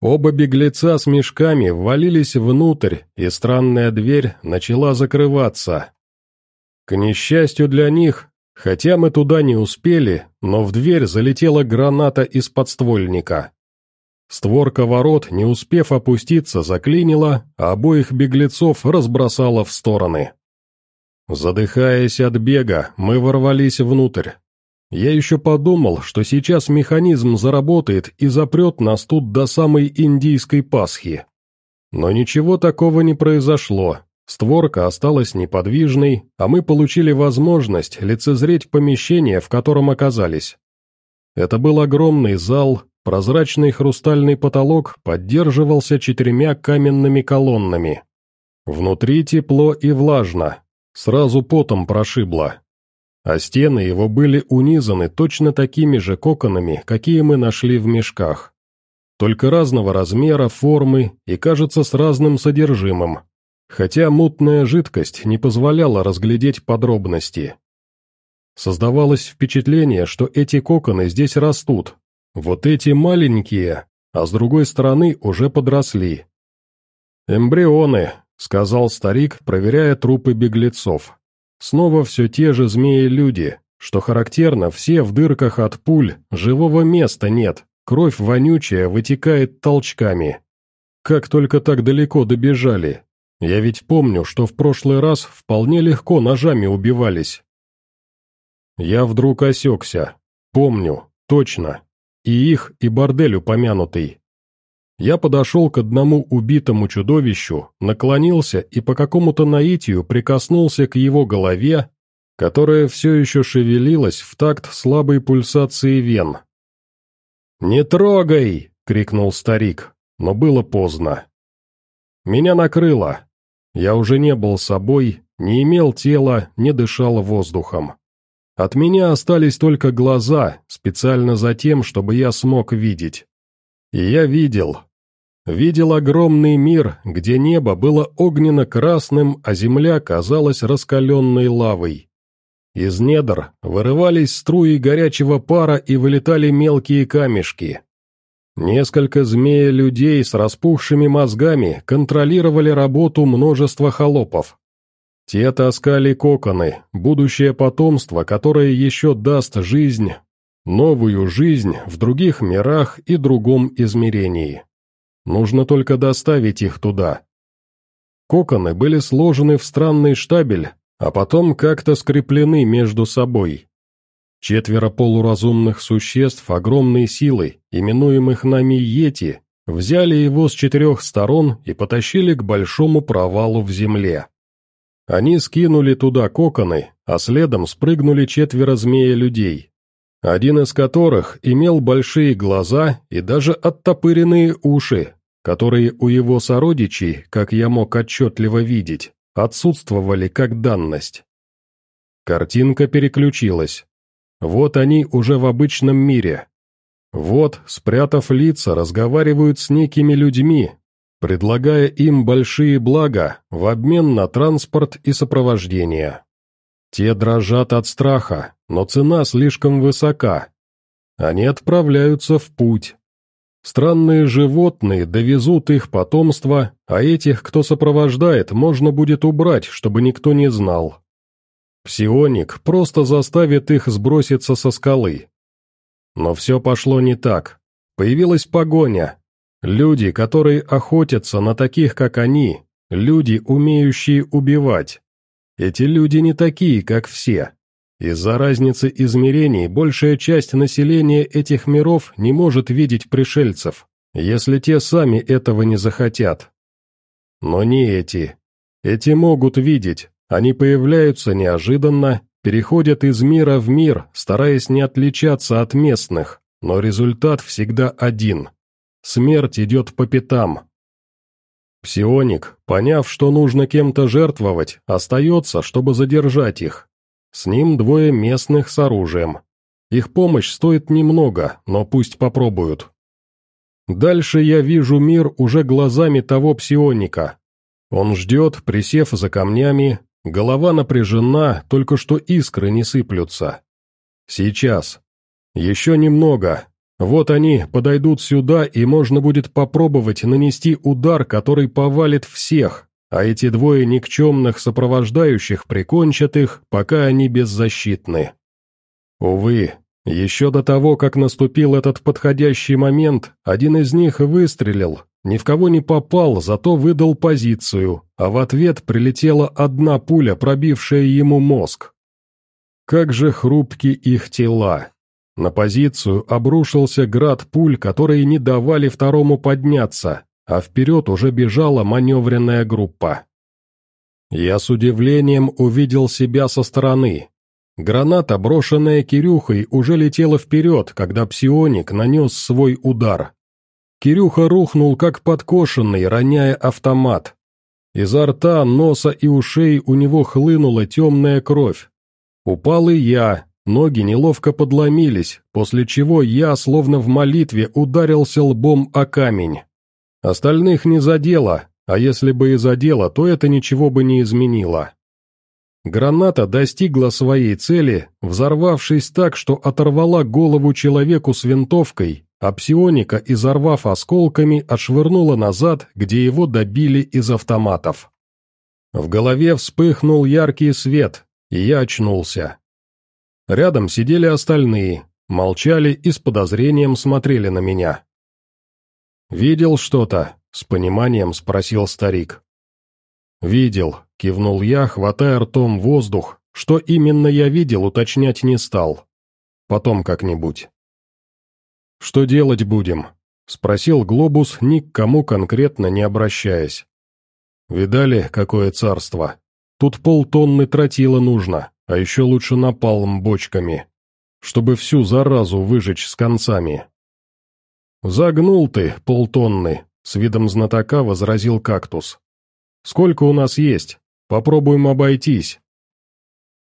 Оба беглеца с мешками ввалились внутрь, и странная дверь начала закрываться. К несчастью для них, хотя мы туда не успели, но в дверь залетела граната из подствольника. Створка ворот, не успев опуститься, заклинила, а обоих беглецов разбросала в стороны. Задыхаясь от бега, мы ворвались внутрь. Я еще подумал, что сейчас механизм заработает и запрет нас тут до самой индийской Пасхи. Но ничего такого не произошло. Створка осталась неподвижной, а мы получили возможность лицезреть помещение, в котором оказались. Это был огромный зал, Прозрачный хрустальный потолок поддерживался четырьмя каменными колоннами. Внутри тепло и влажно, сразу потом прошибло. А стены его были унизаны точно такими же коконами, какие мы нашли в мешках. только разного размера, формы и, кажется, с разным содержимым, хотя мутная жидкость не позволяла разглядеть подробности. Создавалось впечатление, что эти коконы здесь растут, вот эти маленькие, а с другой стороны уже подросли. «Эмбрионы», — сказал старик, проверяя трупы беглецов. «Снова все те же змеи-люди, что характерно, все в дырках от пуль, живого места нет, кровь вонючая вытекает толчками. Как только так далеко добежали. Я ведь помню, что в прошлый раз вполне легко ножами убивались. Я вдруг осекся. Помню, точно. И их, и бордель упомянутый. Я подошел к одному убитому чудовищу, наклонился и по какому-то наитию прикоснулся к его голове, которая все еще шевелилась в такт слабой пульсации вен. «Не трогай!» — крикнул старик, но было поздно. Меня накрыло. Я уже не был собой, не имел тела, не дышал воздухом. От меня остались только глаза, специально за тем, чтобы я смог видеть. И я видел, Видел огромный мир, где небо было огненно-красным, а земля казалась раскаленной лавой. Из недр вырывались струи горячего пара и вылетали мелкие камешки. Несколько змея-людей с распухшими мозгами контролировали работу множества холопов. Те таскали коконы, будущее потомство, которое еще даст жизнь, новую жизнь в других мирах и другом измерении. Нужно только доставить их туда. Коконы были сложены в странный штабель, а потом как-то скреплены между собой. Четверо полуразумных существ огромной силы, именуемых нами Йети, взяли его с четырех сторон и потащили к большому провалу в земле. Они скинули туда коконы, а следом спрыгнули четверо змея-людей, один из которых имел большие глаза и даже оттопыренные уши, которые у его сородичей, как я мог отчетливо видеть, отсутствовали как данность. Картинка переключилась. Вот они уже в обычном мире. Вот, спрятав лица, разговаривают с некими людьми, предлагая им большие блага в обмен на транспорт и сопровождение. Те дрожат от страха, но цена слишком высока. Они отправляются в путь, Странные животные довезут их потомство, а этих, кто сопровождает, можно будет убрать, чтобы никто не знал. Псионик просто заставит их сброситься со скалы. Но все пошло не так. Появилась погоня. Люди, которые охотятся на таких, как они, люди, умеющие убивать. Эти люди не такие, как все. Из-за разницы измерений большая часть населения этих миров не может видеть пришельцев, если те сами этого не захотят. Но не эти. Эти могут видеть, они появляются неожиданно, переходят из мира в мир, стараясь не отличаться от местных, но результат всегда один. Смерть идет по пятам. Псионик, поняв, что нужно кем-то жертвовать, остается, чтобы задержать их, с ним двое местных с оружием. Их помощь стоит немного, но пусть попробуют. Дальше я вижу мир уже глазами того псионика. Он ждет, присев за камнями, голова напряжена, только что искры не сыплются. Сейчас. Еще немного. Вот они подойдут сюда, и можно будет попробовать нанести удар, который повалит всех, а эти двое никчемных сопровождающих прикончат их, пока они беззащитны. Увы, еще до того, как наступил этот подходящий момент, один из них выстрелил, ни в кого не попал, зато выдал позицию, а в ответ прилетела одна пуля, пробившая ему мозг. Как же хрупки их тела. На позицию обрушился град пуль, которые не давали второму подняться, а вперед уже бежала маневренная группа. Я с удивлением увидел себя со стороны. Граната, брошенная Кирюхой, уже летела вперед, когда псионик нанес свой удар. Кирюха рухнул как подкошенный, роняя автомат. Изо рта, носа и ушей у него хлынула темная кровь. Упал и я, ноги неловко подломились, после чего я, словно в молитве, ударился лбом о камень. Остальных не задело, а если бы и задело, то это ничего бы не изменило. Граната достигла своей цели, взорвавшись так, что оторвала голову человеку с винтовкой, а псионика, изорвав осколками, отшвырнула назад, где его добили из автоматов. В голове вспыхнул яркий свет, и я очнулся. Рядом сидели остальные, молчали и с подозрением смотрели на меня. «Видел что-то?» — с пониманием спросил старик. «Видел», — кивнул я, хватая ртом воздух. Что именно я видел, уточнять не стал. Потом как-нибудь. «Что делать будем?» — спросил Глобус, ни к кому конкретно не обращаясь. «Видали, какое царство? Тут полтонны тротила нужно, а еще лучше напалм бочками, чтобы всю заразу выжечь с концами». «Загнул ты, полтонны», — с видом знатока возразил кактус. «Сколько у нас есть? Попробуем обойтись».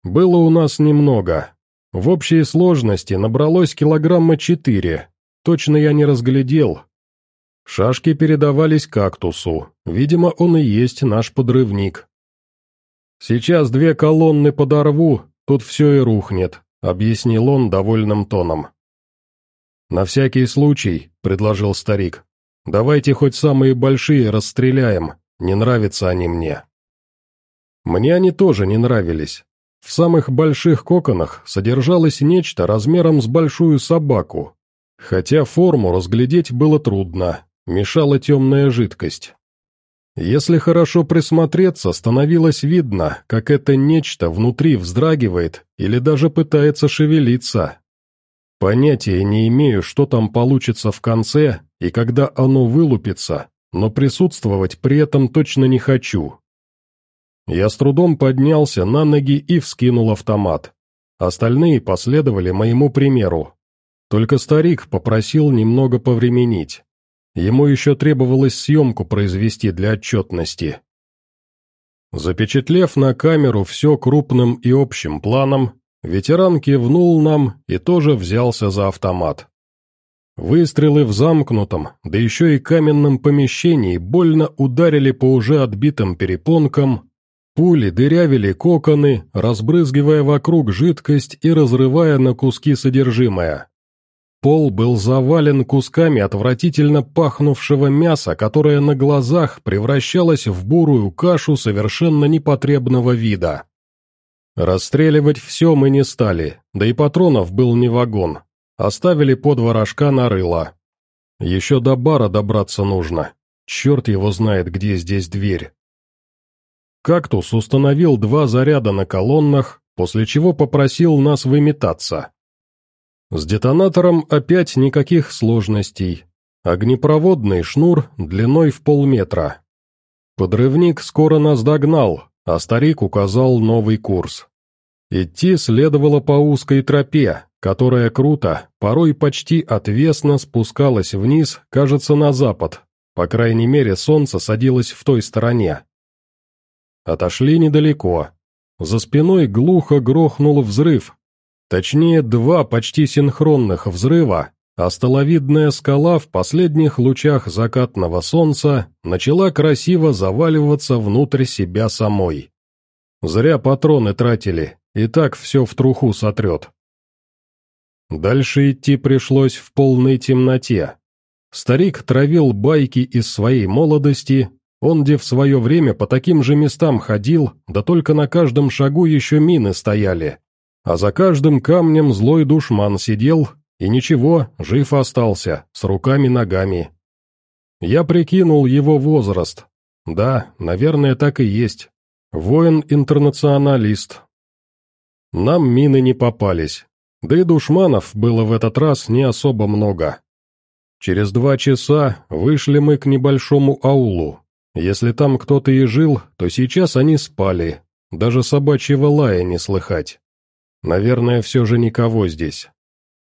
Было у нас немного. В общей сложности набралось килограмма четыре, Точно я не разглядел. Шашки передавались кактусу. Видимо, он и есть наш подрывник. «Сейчас две колонны подорву, тут все и рухнет», — объяснил он довольным тоном. «На всякий случай», — предложил старик, — «давайте хоть самые большие расстреляем, не нравятся они мне». Мне они тоже не нравились. В самых больших коконах содержалось нечто размером с большую собаку, Хотя форму разглядеть было трудно, мешала темная жидкость. Если хорошо присмотреться, становилось видно, как это нечто внутри вздрагивает или даже пытается шевелиться. Понятия не имею, что там получится в конце и когда оно вылупится, но присутствовать при этом точно не хочу. Я с трудом поднялся на ноги и вскинул автомат. Остальные последовали моему примеру, только старик попросил немного повременить. Ему еще требовалось съемку произвести для отчетности. Запечатлев на камеру все крупным и общим планом, ветеран кивнул нам и тоже взялся за автомат. Выстрелы в замкнутом, да еще и каменном помещении больно ударили по уже отбитым перепонкам, пули дырявили коконы, разбрызгивая вокруг жидкость и разрывая на куски содержимое. Пол был завален кусками отвратительно пахнувшего мяса, которое на глазах превращалось в бурую кашу совершенно непотребного вида. Расстреливать все мы не стали, да и патронов был не вагон. Оставили под ворожка на рыло. Еще до бара добраться нужно. Черт его знает, где здесь дверь. Кактус установил два заряда на колоннах, после чего попросил нас выметаться. С детонатором опять никаких сложностей. Огнепроводный шнур длиной в полметра. Подрывник скоро нас догнал, а старик указал новый курс. Идти следовало по узкой тропе, которая круто, порой почти отвесно спускалась вниз, кажется, на запад. По крайней мере, солнце садилось в той стороне. Отошли недалеко. За спиной глухо грохнул взрыв, Точнее, два почти синхронных взрыва, а столовидная скала в последних лучах закатного солнца начала красиво заваливаться внутрь себя самой. Зря патроны тратили, и так все в труху сотрет. Дальше идти пришлось в полной темноте. Старик травил байки из своей молодости, он где в свое время по таким же местам ходил, да только на каждом шагу еще мины стояли, а за каждым камнем злой душман сидел, и ничего, жив остался, с руками-ногами. Я прикинул его возраст. Да, наверное, так и есть. Воин-интернационалист. Нам мины не попались, да и душманов было в этот раз не особо много. Через два часа вышли мы к небольшому аулу. Если там кто-то и жил, то сейчас они спали, даже собачьего лая не слыхать. Наверное, все же никого здесь.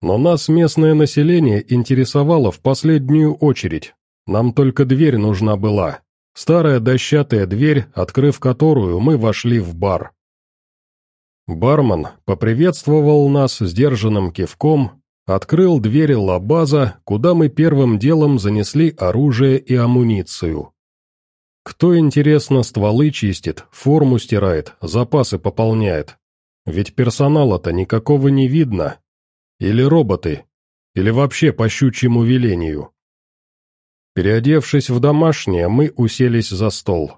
Но нас местное население интересовало в последнюю очередь. Нам только дверь нужна была. Старая дощатая дверь, открыв которую, мы вошли в бар. Бармен поприветствовал нас сдержанным кивком, открыл двери лабаза, куда мы первым делом занесли оружие и амуницию. Кто, интересно, стволы чистит, форму стирает, запасы пополняет? Ведь персонала-то никакого не видно. Или роботы, или вообще по щучьему велению. Переодевшись в домашнее, мы уселись за стол.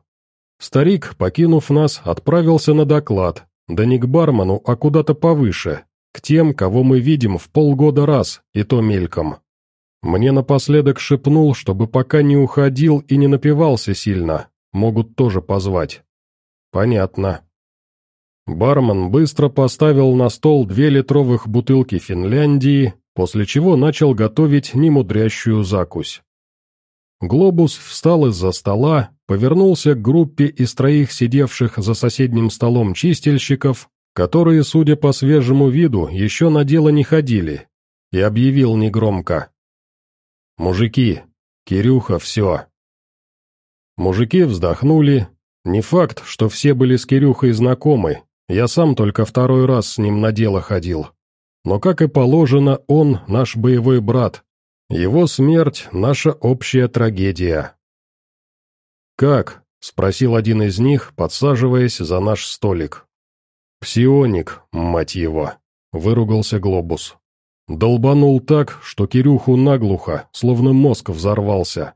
Старик, покинув нас, отправился на доклад, да не к бармену, а куда-то повыше, к тем, кого мы видим в полгода раз, и то мельком. Мне напоследок шепнул, чтобы пока не уходил и не напивался сильно, могут тоже позвать. Понятно. Бармен быстро поставил на стол две литровых бутылки Финляндии, после чего начал готовить немудрящую закусь. Глобус встал из-за стола, повернулся к группе из троих сидевших за соседним столом чистильщиков, которые, судя по свежему виду, еще на дело не ходили, и объявил негромко. «Мужики, Кирюха, все». Мужики вздохнули. Не факт, что все были с Кирюхой знакомы, я сам только второй раз с ним на дело ходил. Но, как и положено, он наш боевой брат. Его смерть — наша общая трагедия. «Как?» — спросил один из них, подсаживаясь за наш столик. «Псионик, мать его!» — выругался Глобус. Долбанул так, что Кирюху наглухо, словно мозг взорвался.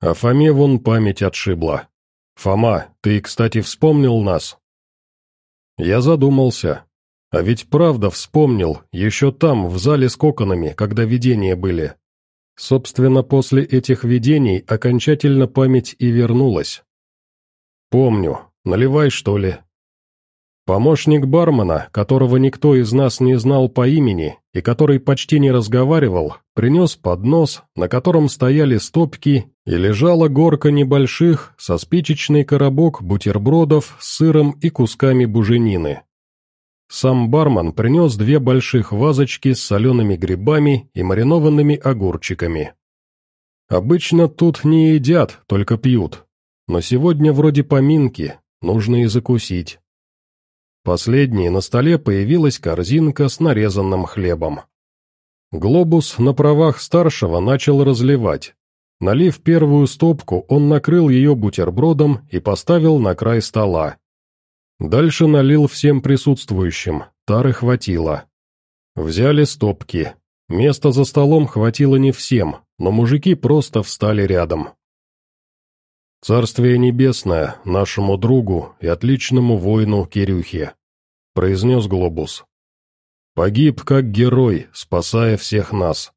А Фоме вон память отшибла. «Фома, ты, кстати, вспомнил нас?» Я задумался. А ведь правда вспомнил, еще там, в зале с коконами, когда видения были. Собственно, после этих видений окончательно память и вернулась. «Помню. Наливай, что ли?» Помощник бармена, которого никто из нас не знал по имени и который почти не разговаривал, принес поднос, на котором стояли стопки и лежала горка небольших, со спичечный коробок бутербродов с сыром и кусками буженины. Сам бармен принес две больших вазочки с солеными грибами и маринованными огурчиками. Обычно тут не едят, только пьют, но сегодня вроде поминки, нужно и закусить. Последней на столе появилась корзинка с нарезанным хлебом. Глобус на правах старшего начал разливать. Налив первую стопку, он накрыл ее бутербродом и поставил на край стола. Дальше налил всем присутствующим, тары хватило. Взяли стопки. Места за столом хватило не всем, но мужики просто встали рядом. «Царствие небесное, нашему другу и отличному воину Кирюхе», — произнес Глобус. «Погиб как герой, спасая всех нас.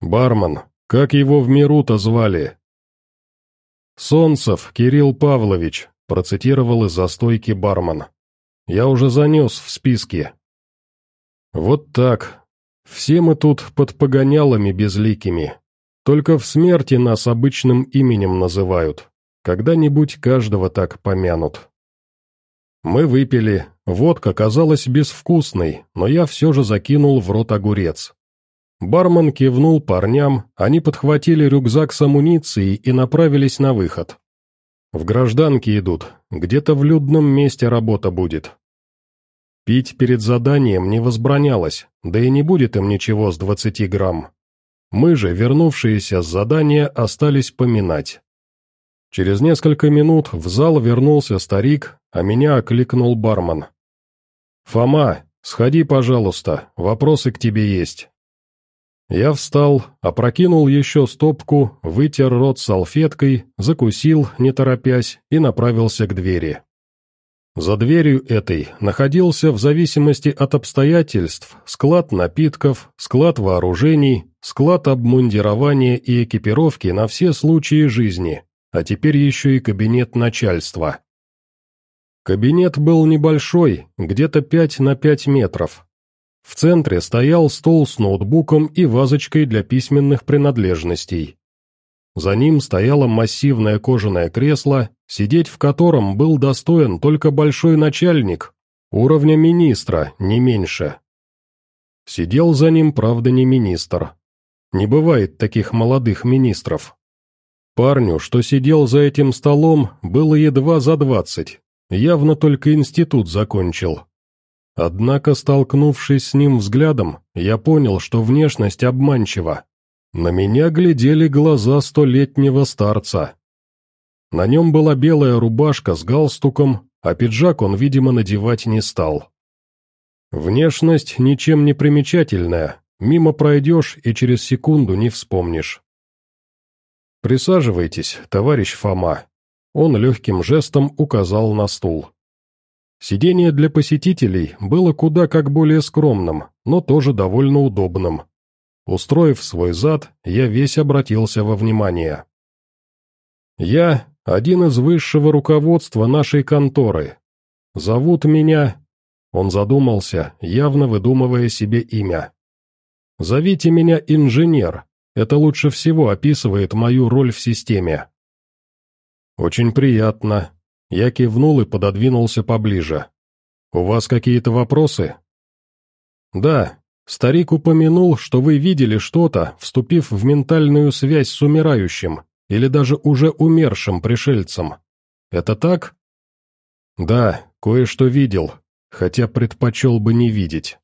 Бармен, как его в миру-то звали?» «Солнцев Кирилл Павлович», процитировал из застойки бармен. «Я уже занес в списке». «Вот так. Все мы тут под погонялами безликими. Только в смерти нас обычным именем называют. Когда-нибудь каждого так помянут». Мы выпили, водка казалась безвкусной, но я все же закинул в рот огурец. Бармен кивнул парням, они подхватили рюкзак с амуницией и направились на выход. В гражданке идут, где-то в людном месте работа будет. Пить перед заданием не возбранялось, да и не будет им ничего с двадцати грамм. Мы же, вернувшиеся с задания, остались поминать. Через несколько минут в зал вернулся старик, а меня окликнул бармен. «Фома, сходи, пожалуйста, вопросы к тебе есть». Я встал, опрокинул еще стопку, вытер рот салфеткой, закусил, не торопясь, и направился к двери. За дверью этой находился, в зависимости от обстоятельств, склад напитков, склад вооружений, склад обмундирования и экипировки на все случаи жизни, а теперь еще и кабинет начальства. Кабинет был небольшой, где-то 5 на 5 метров, в центре стоял стол с ноутбуком и вазочкой для письменных принадлежностей. За ним стояло массивное кожаное кресло, сидеть в котором был достоин только большой начальник, уровня министра, не меньше. Сидел за ним, правда, не министр. Не бывает таких молодых министров. Парню, что сидел за этим столом, было едва за двадцать, явно только институт закончил. Однако, столкнувшись с ним взглядом, я понял, что внешность обманчива. На меня глядели глаза столетнего старца. На нем была белая рубашка с галстуком, а пиджак он, видимо, надевать не стал. Внешность ничем не примечательная, мимо пройдешь и через секунду не вспомнишь. «Присаживайтесь, товарищ Фома». Он легким жестом указал на стул. Сидение для посетителей было куда как более скромным, но тоже довольно удобным. Устроив свой зад, я весь обратился во внимание. «Я один из высшего руководства нашей конторы. Зовут меня...» Он задумался, явно выдумывая себе имя. «Зовите меня инженер, это лучше всего описывает мою роль в системе». «Очень приятно». Я кивнул и пододвинулся поближе. «У вас какие-то вопросы?» «Да, старик упомянул, что вы видели что-то, вступив в ментальную связь с умирающим, или даже уже умершим пришельцем. Это так?» «Да, кое-что видел, хотя предпочел бы не видеть».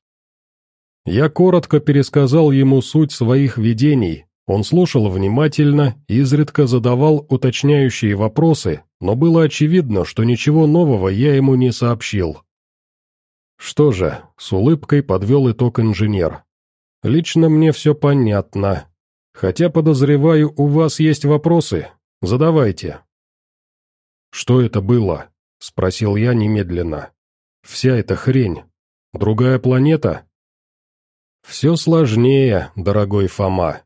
Я коротко пересказал ему суть своих видений, он слушал внимательно, изредка задавал уточняющие вопросы, но было очевидно, что ничего нового я ему не сообщил. Что же, с улыбкой подвел итог инженер. Лично мне все понятно. Хотя, подозреваю, у вас есть вопросы. Задавайте. Что это было? Спросил я немедленно. Вся эта хрень. Другая планета? «Все сложнее, дорогой Фома».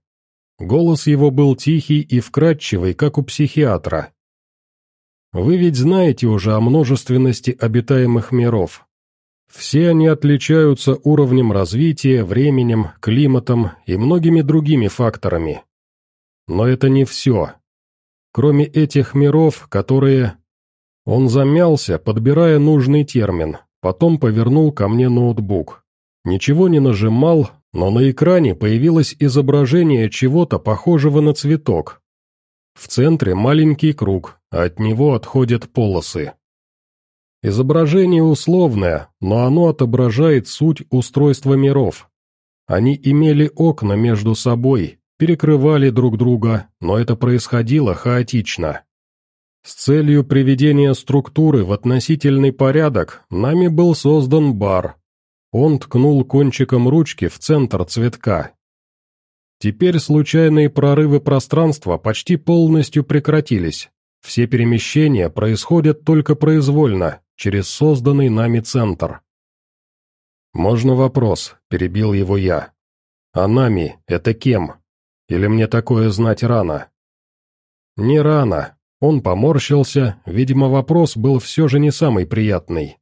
Голос его был тихий и вкрадчивый, как у психиатра. «Вы ведь знаете уже о множественности обитаемых миров. Все они отличаются уровнем развития, временем, климатом и многими другими факторами. Но это не все. Кроме этих миров, которые... Он замялся, подбирая нужный термин, потом повернул ко мне ноутбук. Ничего не нажимал, но на экране появилось изображение чего-то похожего на цветок. В центре маленький круг, а от него отходят полосы. Изображение условное, но оно отображает суть устройства миров. Они имели окна между собой, перекрывали друг друга, но это происходило хаотично. С целью приведения структуры в относительный порядок нами был создан бар, он ткнул кончиком ручки в центр цветка. Теперь случайные прорывы пространства почти полностью прекратились. Все перемещения происходят только произвольно, через созданный нами центр. «Можно вопрос?» – перебил его я. «А нами это кем? Или мне такое знать рано?» «Не рано». Он поморщился, видимо, вопрос был все же не самый приятный.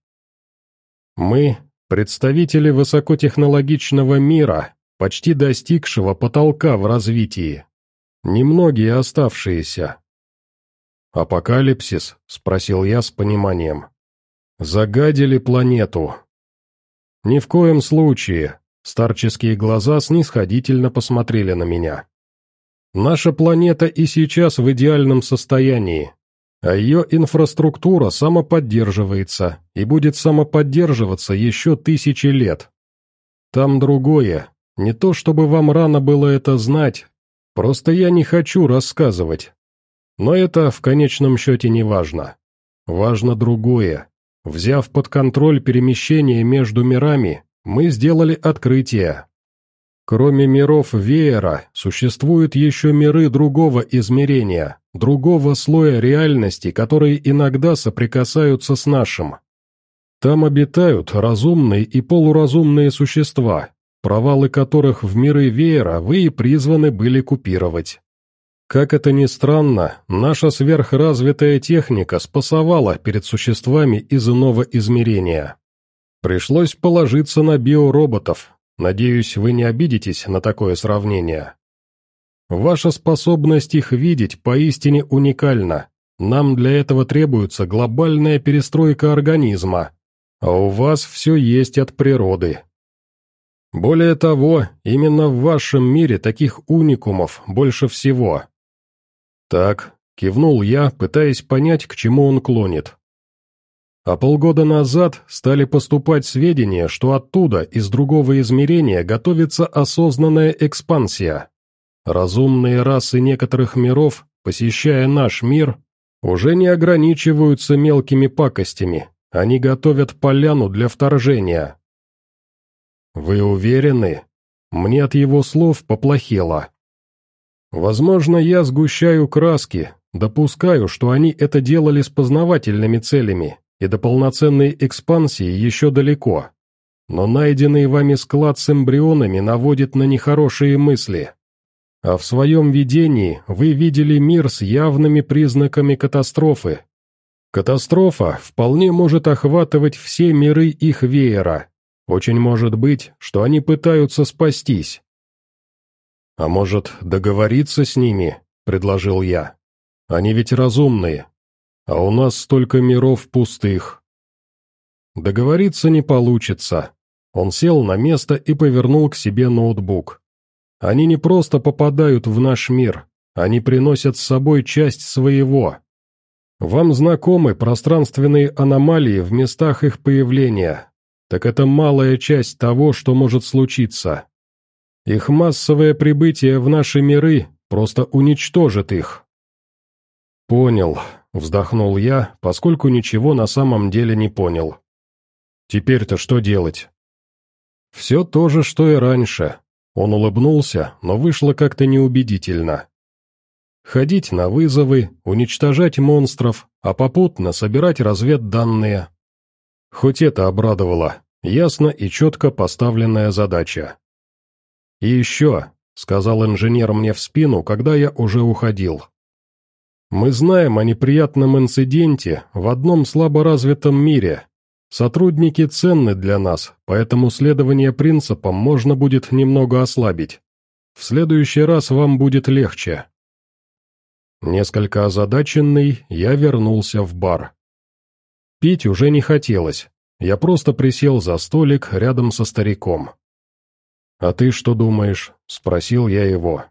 «Мы Представители высокотехнологичного мира, почти достигшего потолка в развитии. Немногие оставшиеся. «Апокалипсис?» — спросил я с пониманием. «Загадили планету». «Ни в коем случае», — старческие глаза снисходительно посмотрели на меня. «Наша планета и сейчас в идеальном состоянии, а ее инфраструктура самоподдерживается и будет самоподдерживаться еще тысячи лет. Там другое, не то чтобы вам рано было это знать, просто я не хочу рассказывать. Но это в конечном счете не важно. Важно другое. Взяв под контроль перемещение между мирами, мы сделали открытие. Кроме миров веера, существуют еще миры другого измерения, другого слоя реальности, которые иногда соприкасаются с нашим. Там обитают разумные и полуразумные существа, провалы которых в миры веера вы и призваны были купировать. Как это ни странно, наша сверхразвитая техника спасовала перед существами из иного измерения. Пришлось положиться на биороботов, Надеюсь, вы не обидитесь на такое сравнение. Ваша способность их видеть поистине уникальна. Нам для этого требуется глобальная перестройка организма, а у вас все есть от природы. Более того, именно в вашем мире таких уникумов больше всего. Так, кивнул я, пытаясь понять, к чему он клонит. А полгода назад стали поступать сведения, что оттуда, из другого измерения, готовится осознанная экспансия. Разумные расы некоторых миров, посещая наш мир, уже не ограничиваются мелкими пакостями, они готовят поляну для вторжения. Вы уверены? Мне от его слов поплохело. Возможно, я сгущаю краски, допускаю, что они это делали с познавательными целями, и до полноценной экспансии еще далеко. Но найденный вами склад с эмбрионами наводит на нехорошие мысли. А в своем видении вы видели мир с явными признаками катастрофы. Катастрофа вполне может охватывать все миры их веера. Очень может быть, что они пытаются спастись. «А может, договориться с ними?» — предложил я. «Они ведь разумные, а у нас столько миров пустых. Договориться не получится. Он сел на место и повернул к себе ноутбук. Они не просто попадают в наш мир, они приносят с собой часть своего. Вам знакомы пространственные аномалии в местах их появления. Так это малая часть того, что может случиться. Их массовое прибытие в наши миры просто уничтожит их. Понял, Вздохнул я, поскольку ничего на самом деле не понял. Теперь-то что делать? Все то же, что и раньше. Он улыбнулся, но вышло как-то неубедительно. Ходить на вызовы, уничтожать монстров, а попутно собирать разведданные. Хоть это обрадовало, ясно и четко поставленная задача. «И еще», — сказал инженер мне в спину, когда я уже уходил. Мы знаем о неприятном инциденте в одном слаборазвитом мире. Сотрудники ценны для нас, поэтому следование принципам можно будет немного ослабить. В следующий раз вам будет легче. Несколько озадаченный, я вернулся в бар. Пить уже не хотелось, я просто присел за столик рядом со стариком. «А ты что думаешь?» — спросил я его.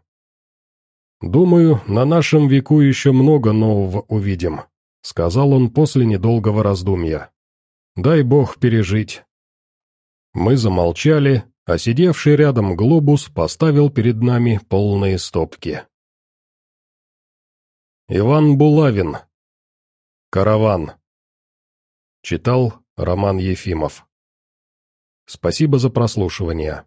«Думаю, на нашем веку еще много нового увидим», — сказал он после недолгого раздумья. «Дай бог пережить». Мы замолчали, а сидевший рядом глобус поставил перед нами полные стопки. Иван Булавин. «Караван». Читал Роман Ефимов. Спасибо за прослушивание.